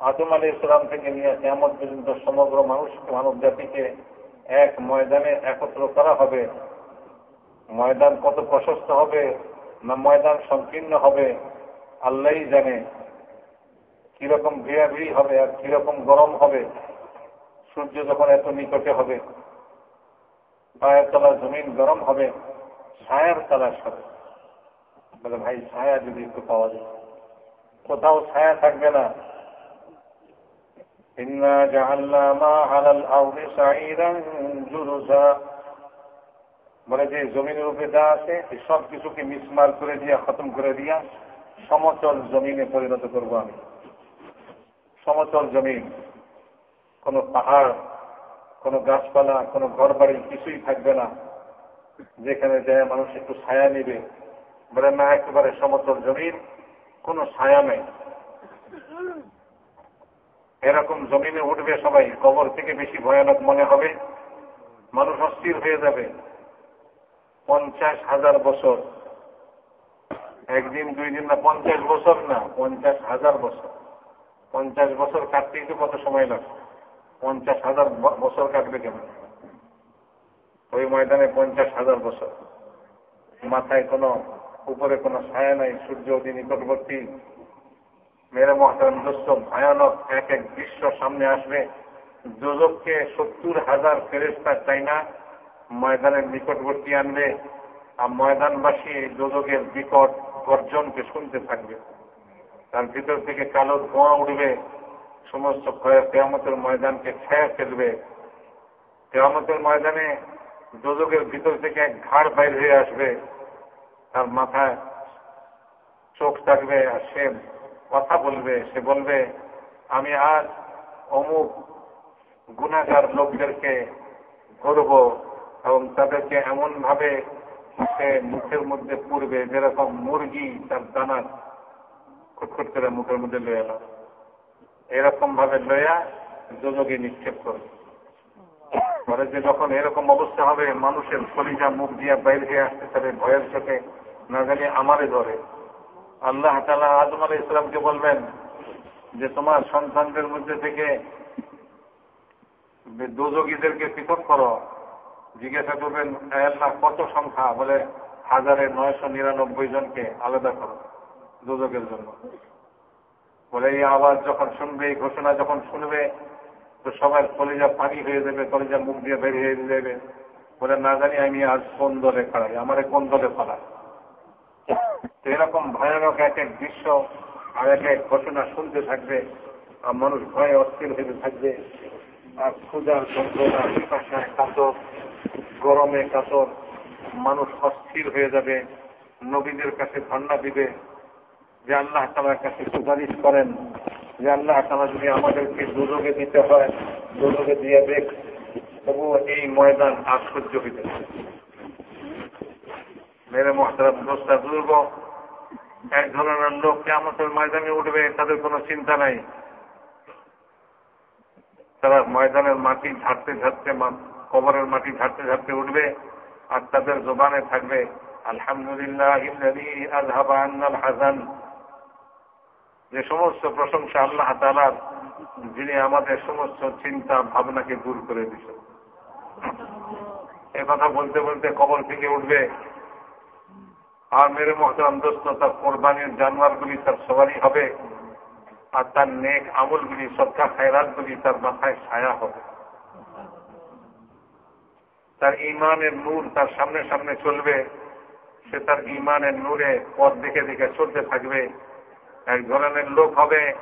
আদম আলী ইসলাম থেকে নিয়ে কেমন পর্যন্ত সমগ্র মানুষকে, মানব জাতিকে এক ময়দানে একত্র করা হবে। ময়দান কত প্রশস্ত হবে না ময়দান সংকীর্ণ হবে আল্লাহ জানে। কীরকম ভিড়াভিড়ি হবে আর কীরকম গরম হবে, সূর্য যখন এত নিকটে হবে, পায়ের তলা জমিন গরম হবে ছায়ার তালাশ করে বলে ভাই ছায়া যদি একটু পাওয়া যায় কোথাও ছায়া থাকবে না إنا جعلنا ما على الأرض سعيرا جرزا বলে যে জমিনের উপরে যা আছে সব কিছুকে মিসমার করে দিয়া খতম করে দিয়া সমতল জমিনে পরিণত করব আমি সমতল জমিন কোন পাহাড় কোন গাছপালা কোন ঘর বাড়ি কিছুই থাকবে না যেখানে যায় মানুষ একটু ছায়া নিবে। বলে না একেবারে সমতল জমিন, কোন ছায়া নেই। এরকম জমিনে উঠবে সবাই, কবর থেকে বেশি ভয়ানক মনে হবে। মানুষ অস্থির হয়ে যাবে। পঞ্চাশ হাজার বছর। একদিন, দুই দিন না, পঞ্চাশ বছর না, পঞ্চাশ হাজার বছর। পঞ্চাশ বছর কাটতেই তো কত সময় লাগবে? পঞ্চাশ হাজার বছর কাটবে কেন ওই ময়দানে পঞ্চাশ হাজার বছর। মাথায় কোনো, উপরে কোনো ছায়া নাই, সূর্য অতি নিকটবর্তী। মেরে মহাতারাম ভয়ানক এক এক দৃশ্য সামনে আসবে। যোজককে সত্তর হাজার ফেরেস্তা চাই না ময়দানের নিকটবর্তী আনবে। আর ময়দানবাসী যোজকের বিকট গর্জনকে শুনতে থাকবে। তার ভিতর থেকে কালো ধোঁয়া উঠবে। সমস্ত কেয়ামতের ময়দানকে খেয়ে ফেলবে। কেয়ামতের ময়দানে যোজকের ভিতর থেকে এক ঘাড় বাইর হয়ে আসবে, তার মাথায় চোখ থাকবে আর সে কথা বলবে। সে বলবে, আমি আজ অমুক গুণাগার লোকদেরকে ধরব এবং তাদেরকে এমন ভাবে সে মুখের মধ্যে পূর্বে যেরকম মুরগি তার দানা খুটখুট করে মুখের মধ্যে লয়ে এলাম এরকম ভাবে লয়া যোজকে নিক্ষেপ করবে। পরে যে যখন এরকম অবস্থা হবে, মানুষের কলিজা মুখ দিয়া বাইরে হয়ে আসতে পারে ভয়ের চোখে না জানি আমারে ধরে। আল্লাহ তালা আদম আল ইসলামকে বলবেন যে, তোমার সন্তানদের মধ্যে থেকে দুযোগীদেরকে পৃথক করো। জিজ্ঞাসা করবেন আল্লাহ, কত সংখ্যা? বলে, হাজারে নয়শো নিরানব্বই জনকে আলাদা করো দুযোগের জন্য। বলে, এই আওয়াজ যখন শুনবে, এই ঘোষণা যখন শুনবে তো সবার কলিজা পানি হয়ে যাবে, কলিজা মুখ দিয়ে বের হয়ে যাবে। বলে, না জানি, আমি আজ কোন দলে খাড়াই আমার কোন দলে পালাই এরকম ভয়ানক এক এক দৃশ্য আর এক এক ঘটনা শুনতে থাকবে, আর মানুষ ভয়ে অস্থির হয়ে থাকবে। আর ক্ষুদার যন্ত্রণা, পিপাসায় কাতর, গরমে কাতর, মানুষ অস্থির হয়ে যাবে। নবীদের কাছে ধর্ণা দিবে। যে আল্লাহ তালার কাছে সুপারিশ করেন যে আল্লাহ তালা যদি আমাদেরকে দুযোগে দিতে হয় দুযোগে দিয়ে দেখ তবুও এই ময়দান সহ্য হইতে মেরে মহতারা দোষটা দুর্গ এক ধরনের লোক কেমতের ময়দানে উঠবে, তাদের কোনো চিন্তা নাই। তারা ময়দানের মাটি ঝাড়তে ঝাড়তে কবরের মাটি ঝাড়তে ঝাড়তে উঠবে, আর তাদের জোবানে থাকবে, আলহামদুলিল্লাহ হাসান যে সমস্ত প্রশংসা আল্লাহ তালার যিনি আমাদের সমস্ত চিন্তা ভাবনাকে দূর করে দিচ্ছেন এ কথা বলতে বলতে কবর থেকে উঠবে। আর মেরে মহতরাম দোস্ত, তার কোরবানির জানোয়ারগুলি তার সবারই হবে। আর তার নেক আমলগুলি, সৎকা খায়রাতগুলি তার মাথায় ছায়া হবে। তার ইমানের নূর তার সামনে সামনে চলবে। সে তার ইমানের নূরে পথ দেখে দেখে চলতে থাকবে। এক ধরনের লোক হবে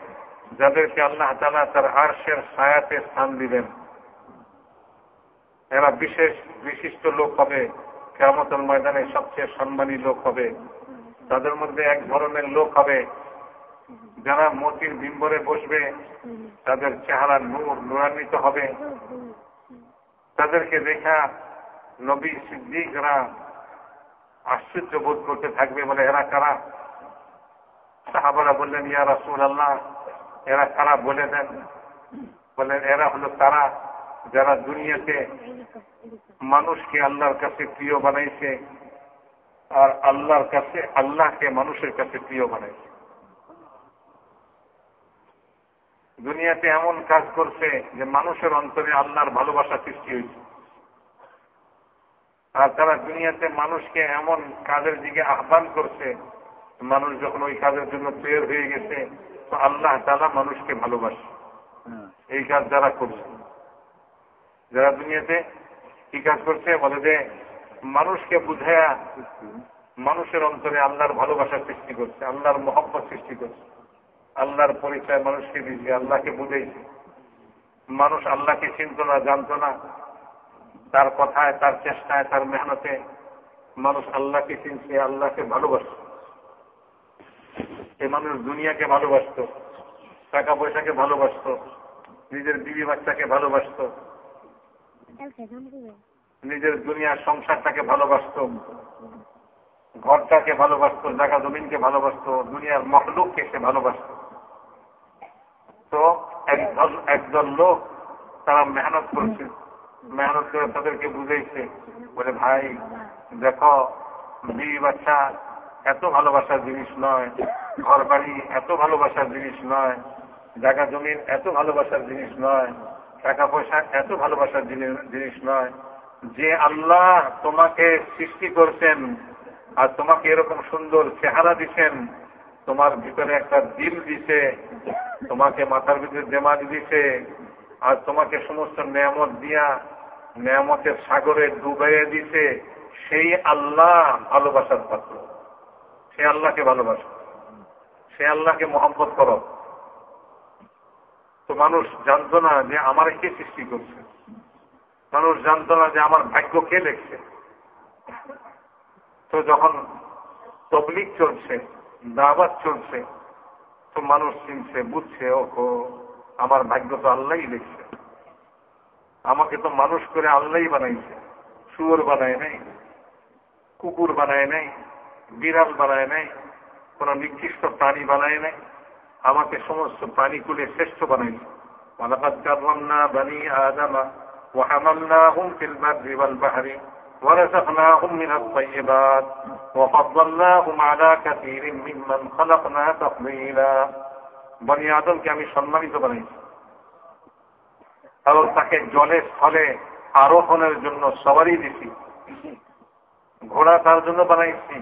যাদেরকে আল্লাহ তালা তার আর্শের ছায়াতে স্থান দিবেন। এরা বিশেষ বিশিষ্ট লোক হবে কেমতল ময়দানে সবচেয়ে সম্মানী লোক হবে। তাদের মধ্যে এক ধরনের লোক হবে যারা মতির বিম্বরে বসবে, তাদের চেহারা নূর, নূরান্বিত হবে। তাদেরকে দেখা নবী সিদ্দিকরা আশ্চর্য বোধ করতে থাকবে বলে এরা কারা? সাহাবারা বললেন, ইয়া রাসুল আল্লাহ এরা কারা বলে দেন। বলেন এরা হলো তারা যারা দুনিয়াতে মানুষকে আল্লাহর কাছে প্রিয় বানাইছে আর আল্লাহর কাছে, আল্লাহকে মানুষের কাছে প্রিয় বানাইছে। দুনিয়াতে এমন কাজ করছে যে মানুষের অন্তরে আল্লাহর ভালোবাসা সৃষ্টি হয়েছে। আর তারা দুনিয়াতে মানুষকে এমন কাজের দিকে আহ্বান করছে মানুষ যখন ওই কাজের জন্য তৈরি হয়ে গেছে, তো আল্লাহ তালা মানুষকে ভালোবাসে। এই কাজ যারা করছে, যারা দুনিয়াতে কি কাজ করছে, বলে যে মানুষকে বুঝায়া মানুষের অন্তরে আল্লাহর ভালোবাসা সৃষ্টি করছে, আল্লাহর মহব্বত সৃষ্টি করছে। আল্লাহর পরিচয় মানুষকে দিয়েছে, আল্লাহকে বুঝেছে মানুষ আল্লাহকে চিনত না, জানত না। তার কথায়, তার চেষ্টায়, তার মেহনতে মানুষ আল্লাহকে চিনছে, আল্লাহকে ভালোবাসত এ মানুষ দুনিয়াকে ভালোবাসত টাকা পয়সাকে ভালোবাসত, নিজের বিবি বাচ্চাকে ভালোবাসত, নিজের দুনিয়ার সংসারটাকে ভালোবাসত, ঘরটাকে ভালোবাসত জায়গা জমিনকে ভালোবাসত, দুনিয়ার মখলুককে সে ভালোবাসত। তো একদল একদল লোক তারা মেহনত করছে। মেহনত করে তাদেরকে বুঝেছে বলে, ভাই, দেখো, বিবি বাচ্চা এত ভালোবাসার জিনিস নয় ঘর বাড়ি এত ভালোবাসার জিনিস নয়, জায়গা জমিন এত ভালোবাসার জিনিস নয়, টাকা পয়সা এত ভালোবাসার জিনিস নয়। যে আল্লাহ তোমাকে সৃষ্টি করছেন আর তোমাকে এরকম সুন্দর চেহারা দিচ্ছেন, তোমার ভিতরে একটা দিল দিছে, তোমাকে মাথার ভিতরে দেমাজ দিছে, আর তোমাকে সমস্ত নিয়ামত দিয়া নিয়ামতের সাগরে ডুবাইয়ে দিছে, সেই আল্লাহ ভালোবাসার পাত্র। সে আল্লাহকে ভালোবাসো। সে আল্লাহকে মহব্বত করো। তো মানুষ জানতো না যে আমার কে সৃষ্টি করছে। মানুষ জানতো না যে আমার ভাগ্য কে দেখছে। তো যখন তবলিক চলছে দাবাত চলছে, তো মানুষ চিনছে, বুঝছে, ওহো, আমার ভাগ্য তো আল্লাহই দেখছে। আমাকে তো মানুষ করে আল্লাহই বানাইছে। শুয়োর বানায় নাই, কুকুর বানায় নাই, বিড়াল বানায় নাই কোন নির্দিষ্ট প্রাণী বানায় নাই আমাকে সমস্ত প্রাণীকুলে শ্রেষ্ঠ বানাইছে ولقد كرمنا بني آدم وحملناهم في البر والبحر ورزقناهم من الطيبات وفضلناهم على كثير ممن خلقنا تفضيلا বনি আদমকে আমি সম্মানিত বানাইছি এবং তাকে জলে স্থলে আরোহণের জন্য সবারই দিছি ঘোড়া তার জন্য বানাইছি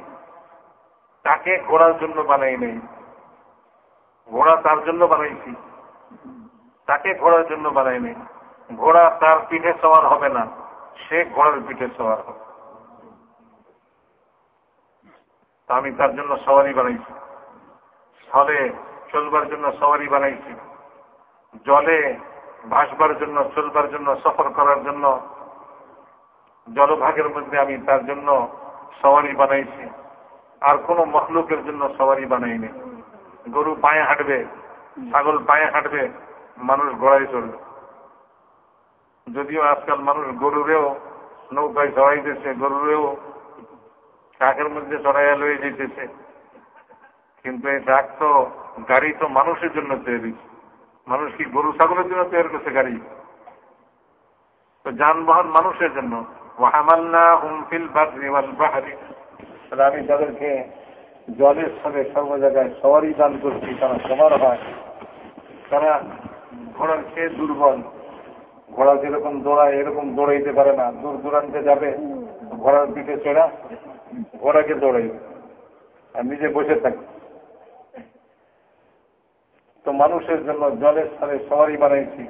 তাকে ঘোড়ার জন্য বানাই নেই। ঘোড়া তার জন্য বানাইছি। তাকে ঘোড়ার জন্য বানাই নেই। ঘোড়া তার পিঠে সওয়ার হবে না। সে ঘোড়ার পিঠে সওয়ার হবে। আমি তার জন্য সওয়ারি বানাইছি। স্থলে চলবার জন্য সওয়ারি বানাইছি। জলে ভাসবার জন্য, চলবার জন্য, সফর করার জন্য, জলভাগের মধ্যে আমি তার জন্য সওয়ারি বানাইছি। আর কোন মখলুকের জন্য সবারই বানাইনি গরু পায়ে হাঁটবে, ছাগল পায়ে হাঁটবে, মানুষ ঘোড়ায় চলবে। যদিও আজকাল মানুষ গরুরেও নৌকায় চড়াইতেছে, গরুরেও ট্রাকের মধ্যে চড়াইয়া লয়ে যেতেছে কিন্তু এই ট্রাক তো গাড়ি তো মানুষের জন্য তৈরি। মানুষ কি গরু ছাগলের জন্য তৈরি করছে গাড়ি? তো যানবাহন মানুষের জন্য। ওয়াহামাল্লা হুমফিল বাহারি। তাহলে আমি তাদেরকে জলের সাথে সর্ব জায়গায় সবারই দান করছি, তারা সবার হয়। তারা ঘোড়ার খেয়ে দুর্বল। ঘোড়া যেরকম দৌড়ায়, এরকম দৌড়াইতে পারে না। দূর দূরান্তে যাবে, ঘোড়ার পিঠে চড়া, ঘোড়াকে দৌড়াইবে। আর নিজে বসে থাকে। তো মানুষের জন্য জলের সাথে সবারই বানাইছি।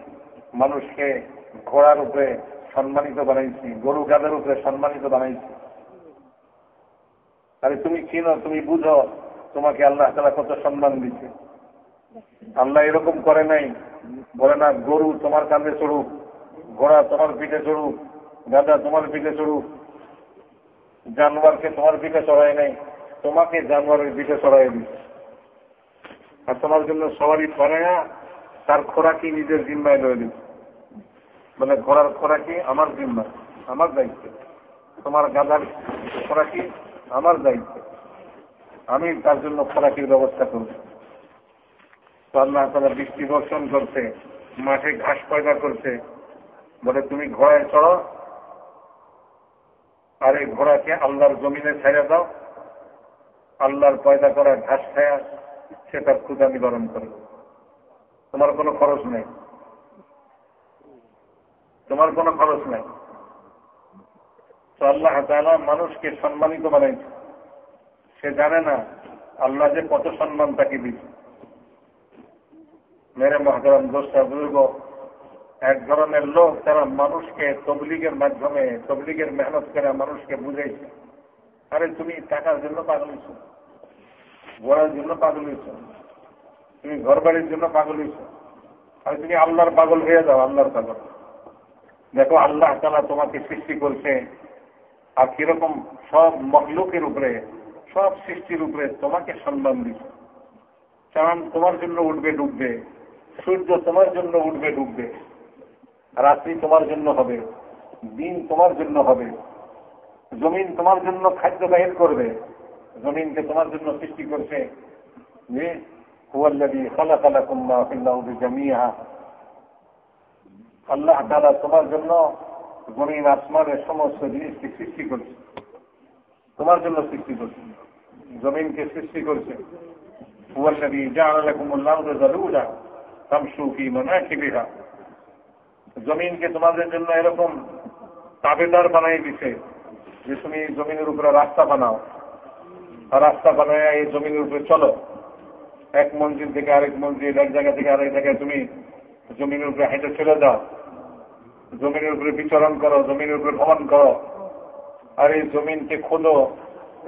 মানুষকে ঘোড়ার উপরে সম্মানিত বানাইছি, গরু গাদের উপরে সম্মানিত বানাইছি। আরে তুমি চিনো, তুমি বুঝো, তোমাকে আল্লাহ তারা কত সম্মান দিচ্ছে। আল্লাহ এরকম করে নাই, বলে না, গরু তোমার কাঁধে চড়ুক, ঘোড়া তোমার পিঠে চড়ুক গাদা তোমার পিঠে চড়ুক, জানোয়ারকে তোমার পিঠে চড়ায় নাই, তোমাকে জানোয়ারের পিঠে চড়াই দিচ্ছে আর তোমার জন্য সবারই করে না, তার খোরাকি নিজের জিম্মায় রয়ে দিচ্ছে। মানে ঘোড়ার খোরাকি আমার জিম্মা, আমার দায়িত্ব। তোমার গাদার খোরাকি আমার দায়িত্ব। আমি তার জন্য খোরাকির ব্যবস্থা করব। তো আল্লাহ তারা বৃষ্টি বর্ষণ করছে, মাঠে ঘাস পয়দা করছে। বলে, তুমি ঘোড়ায় চড়ো। আর এই ঘোড়াকে আল্লাহর জমিনে ছেড়ে দাও। আল্লাহর পয়দা করা ঘাস খায়া সে তার ক্ষুদা নিবারণ করবে তোমার কোনো খরচ নেই। তোমার কোনো খরচ নেই। তো আল্লাহ তালা মানুষকে সম্মানিত বানাইছে। সে জানে না আল্লাহ যে কত সম্মান তাকে দিচ্ছে মেরে মহাতারাম দোষটা বুঝব এক ধরনের লোক তারা মানুষকে তবলিগের মাধ্যমে, তবলিগের মেহনত করে মানুষকে বুঝাইছে। আরে তুমি টাকার জন্য পাগল হয়েছ গোড়ার জন্য পাগল হয়েছ তুমি ঘর বাড়ির জন্য পাগল হয়েছ আর তুমি আল্লাহর পাগল হয়ে যাও, আল্লাহর পাগল। দেখো আল্লাহ তালা তোমাকে সৃষ্টি করছে আর কীরকম সব মহলুকের উপরে, সব সৃষ্টির উপরে তোমাকে সম্মান দিচ্ছে। চাঁদ তোমার জন্য উঠবে, ডুববে। সূর্য তোমার জন্য উঠবে, ডুববে। রাত্রি তোমার জন্য হবে, দিন তোমার জন্য হবে। জমিন তোমার জন্য খাদ্য বাহির করবে। জমিনকে তোমার জন্য সৃষ্টি করছে। যে আল্লাহ তালা তোমার জন্য জমিন আসমানের সমস্ত জিনিসকে সৃষ্টি করছে। তোমার জন্য সৃষ্টি করছে। জমিনকে সৃষ্টি করছে। জমিনকে তোমাদের জন্য এরকম তাবেদার বানাই দিছে যে তুমি জমিনের উপরে রাস্তা বানাও। রাস্তা বানায় এই জমিনের উপরে চলো। এক মন্দির থেকে আরেক মন্দির এক জায়গা থেকে আরেক জায়গায় তুমি জমিনের উপরে হেঁটে চলে যাও। জমিনের উপরে বিচরণ করো, জমিনের উপরে ভ্রমণ করো। আর এই জমিনকে খোদো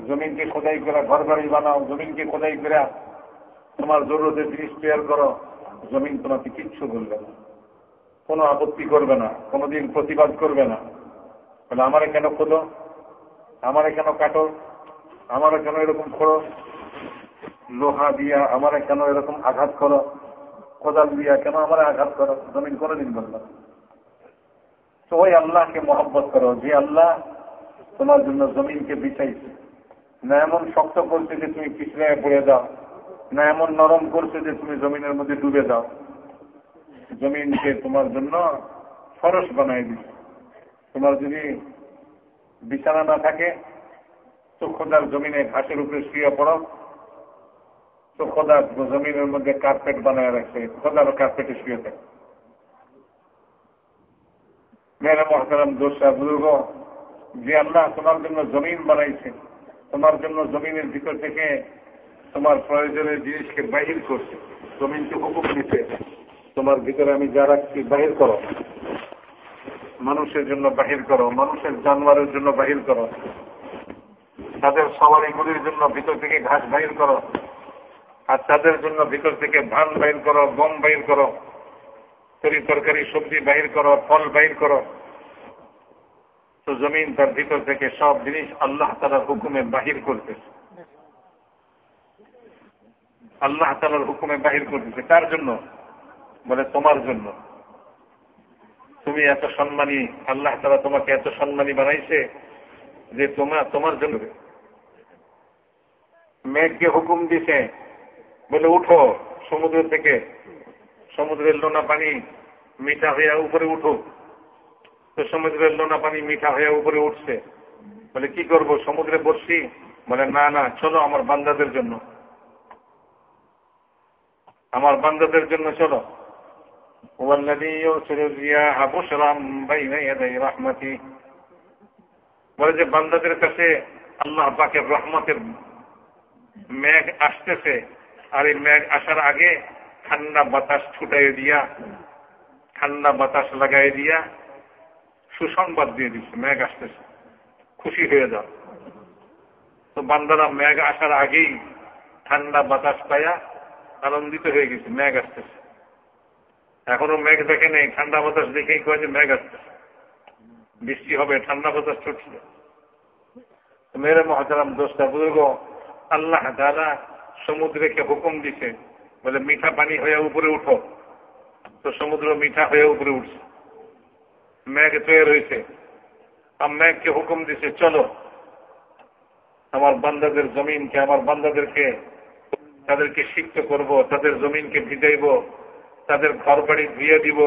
জমিনকে খোদাই করে ঘর বাড়ি বানাও, জমিনকে খোদাই করে তোমার জরুরতের জিনিস তৈরি করো। জমিন তোমাকে কিচ্ছু বলবে না। কোনো আপত্তি করবে না, কোনোদিন প্রতিবাদ করবে না। তাহলে আমারে কেন খোদো আমারে কেন কাটো? আমারে কেন এরকম খোড়ো? লোহা দিয়া আমারে কেন এরকম আঘাত করো? কোদাল দিয়া কেন আমারে আঘাত করো? জমিন কোনোদিন বলবে না। তো ওই আল্লাহকে মহব্বত করো, যে আল্লাহ তোমার জন্য জমিনকে বিছাইছে। না এমন শক্ত করছে যে তুমি পিছলে পড়ে দাও না এমন নরম করছে যে তুমি জমিনের মধ্যে ডুবে দাও জমিনকে তোমার জন্য ফরস বানাই দিচ্ছে তোমার যদি বিছানা না থাকে, তো খোদার জমিনে ঘাসের উপরে শুয়ে পড়ো। তো খোদার জমিনের মধ্যে কার্পেট বানায় রাখছে খোদার কার্পেটে শুয়ে থাকে। মেয়েরা দোষা বুজুর্গ, যে আল্লাহ তোমার জন্য জমিন বানাইছে, তোমার জন্য জমিনের ভিতর থেকে তোমার প্রয়োজনের জিনিসকে বাহির করছে, জমিনকে হুকুম দিতে তোমার ভিতরে আমি যা রাখছি বাহির করো। মানুষের জন্য বাহির করো, মানুষের জানোয়ারের জন্য বাহির করো। তাদের সবারিগুলির জন্য ভিতর থেকে ঘাস বাহির করো। আর তাদের জন্য ভিতর থেকে ধান বাহির করো, গম বাহির করো। তরি তরকারি, সবজি বাহির করো, ফল বাহির করো। তো জমিন তার ভিতর থেকে সব জিনিস আল্লাহ তালার হুকুমে বাহির করতেছে। আল্লাহ তালার হুকুমে বাহির করতেছে। কার জন্য? বলে তোমার জন্য। তুমি এত সম্মানী, আল্লাহ তালা তোমাকে এত সম্মানী বানাইছে যে তোমার তোমার জন্য। মেঘকে হুকুম দিছে। বলে উঠো সমুদ্র থেকে। সমুদ্রের লোনা পানি মিঠা হইয়া উপরে উঠুক। তো সমুদ্রের লোনা পানি মিঠা হইয়া উপরে উঠছে। বলে, কি করব? সমুদ্রে বসছি? বলে, না না, চলো আমার বান্দাদের জন্য। আমার বান্দাদের জন্য চলো। বলে যে, বান্দাদের কাছে আল্লাহ পাকে রহমতের মেঘ আসতেছে। আর এই মেঘ আসার আগে ঠান্ডা বাতাস ছুটাই দিয়া ঠান্ডা বাতাস লাগাই দিয়া সুসংবাদ দিয়ে দিচ্ছে মেঘ আসতেছে। খুশি হয়ে যাও। তো বান্দারা মেঘ আসার আগেই ঠান্ডা বাতাস পাইয়া আনন্দিত হয়ে গেছে, মেঘ আসতেছে। এখনও মেঘ দেখে নেই, ঠান্ডা বাতাস দেখেই কয়ে যে মেঘ আসতেছে। বৃষ্টি হবে, ঠান্ডা বাতাস ছুটছে। মেরে মহাজারাম দোষটা বুঝব আল্লাহ দাদা সমুদ্রকে হুকুম দিছে, বলে মিঠা পানি হয়ে উপরে উঠো। তো সমুদ্র মিঠা হয়ে উপরে উঠছে। মেঘ তৈরি হয়েছে। আর মেঘকে হুকুম দিছে, চলো, আমার বান্দাদের জমিনকে, আমার বান্দাদেরকে, তাদেরকে শিক্ত করব, তাদের জমিনকে ভিজাইব, তাদের ঘর বাড়ি ধুয়ে দিব,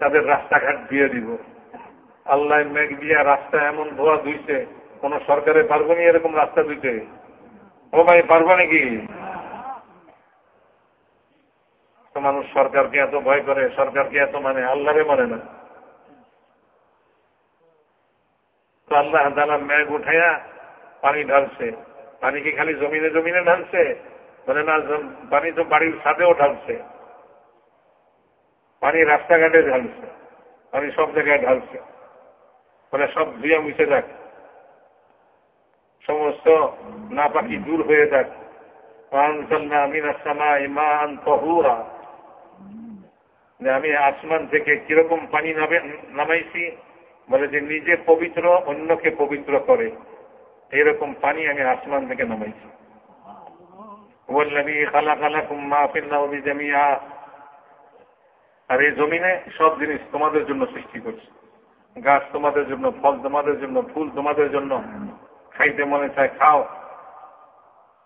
তাদের রাস্তাঘাট ধুয়ে দিব। আল্লাহ মেঘ দিয়া রাস্তা এমন ধোয়া ধুইছে, কোন সরকারে পারব নি এরকম রাস্তা ধুইতে? ও ভাই, পারব নাকি তো মানুষ সরকারকে এত ভয় করে, সরকারকে এত মানে আল্লাহরে মানে না। তো আল্লাহ তালা মেঘ উঠাইয়া পানি ঢালছে। পানি কি খালি জমিনে জমিনে ঢালছে? বলে না পানি তো বাড়ির ছাদেও ঢালছে। পানি রাস্তাঘাটে ঢালছে। আমি সব জায়গায় ঢালছে। বলে সব ধুয়ে মুছে যাক সমস্ত না পাখি দূর হয়ে যাক। যে আমি আসমান থেকে কীরকম পানি নামাইছি, বলে যে নিজে পবিত্র, অন্যকে পবিত্র করে। এরকম পানি আমি আসমান থেকে নামাইছি। আর এই জমিনে সব জিনিস তোমাদের জন্য সৃষ্টি করছে। গাছ তোমাদের জন্য, ফল তোমাদের জন্য, ফুল তোমাদের জন্য। খাইতে মনে চায় খাও,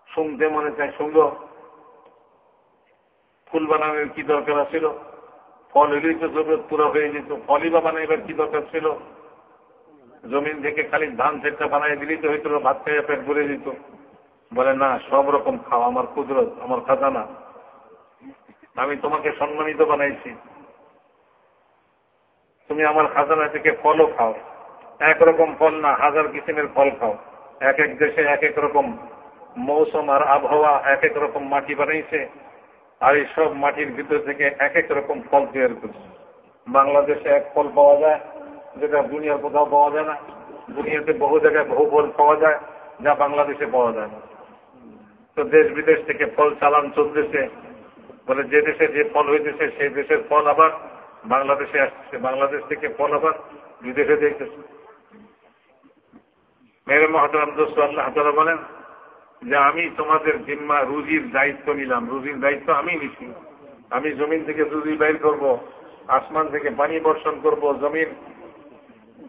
শুনতে মনে চায় শুনলো ফুল বানানোর কি দরকার ছিল ফল এলেই তো জরুরত পুরো হয়ে যেত। ফলই বা বানাইবার কি দরকার ছিল? জমিন থেকে খালি ধান সেটা বানাই দিলেই তো হয়তো ভাত খেয়ে পেট ভরে দিত বলে, না, সব রকম খাও, আমার কুদরত, আমার খাজানা। আমি তোমাকে সম্মানিত বানাইছি। তুমি আমার খাজানা থেকে ফলও খাও। একরকম ফল না, হাজার কিসিমের ফল খাও। এক এক দেশে এক এক রকম মৌসুম আর আবহাওয়া, এক এক রকম মাটি বানাইছে। আর এই সব মাটির ভিতর থেকে এক এক রকম ফল তৈরি করছে বাংলাদেশে এক ফল পাওয়া যায়, যেটা দুনিয়ার কোথাও পাওয়া যায় না। দুনিয়াতে বহু জায়গায় বহু ফল পাওয়া যায়, যা বাংলাদেশে পাওয়া যায় না। তো দেশ বিদেশ থেকে ফল চালান চলতেছে। বলে যে দেশে যে ফল হইতেছে, সেই দেশের ফল আবার বাংলাদেশে আসতেছে। বাংলাদেশ থেকে ফল আবার বিদেশে দেখতেছে মেরে মহাতারাম দোস্ত, আল্লাহ বলেন যে আমি তোমাদের জিম্মা, রুজির দায়িত্ব নিলাম। রুজির দায়িত্ব আমি নিছি। আমি জমিন থেকে রুজি বাইর করব, আসমান থেকে পানি বর্ষণ করব জমিন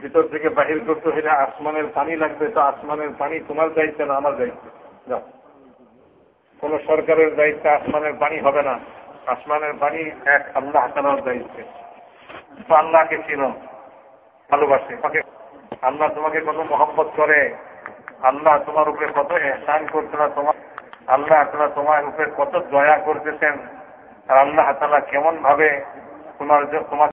ভিতর থেকে বাহির করতে হলে আসমানের পানি লাগবে, তো আসমানের পানি তোমার দায়িত্ব না আমার দায়িত্ব। যাও। কোন সরকারের দায়িত্বে আসমানের পানি হবে না। আসমানের পানি এক আল্লাহ তালার দায়িত্বে। আল্লাহকে চিনো, ভালোবাসে। আল্লাহ তোমাকে কত মহব্বত করে আল্লাহ তোমার উপরে কত এহসান করছে না তোমার আল্লাহ তালা তোমার উপরে কত দয়া করতেছেন। আর আল্লাহ তালা কেমন ভাবে তোমার তোমার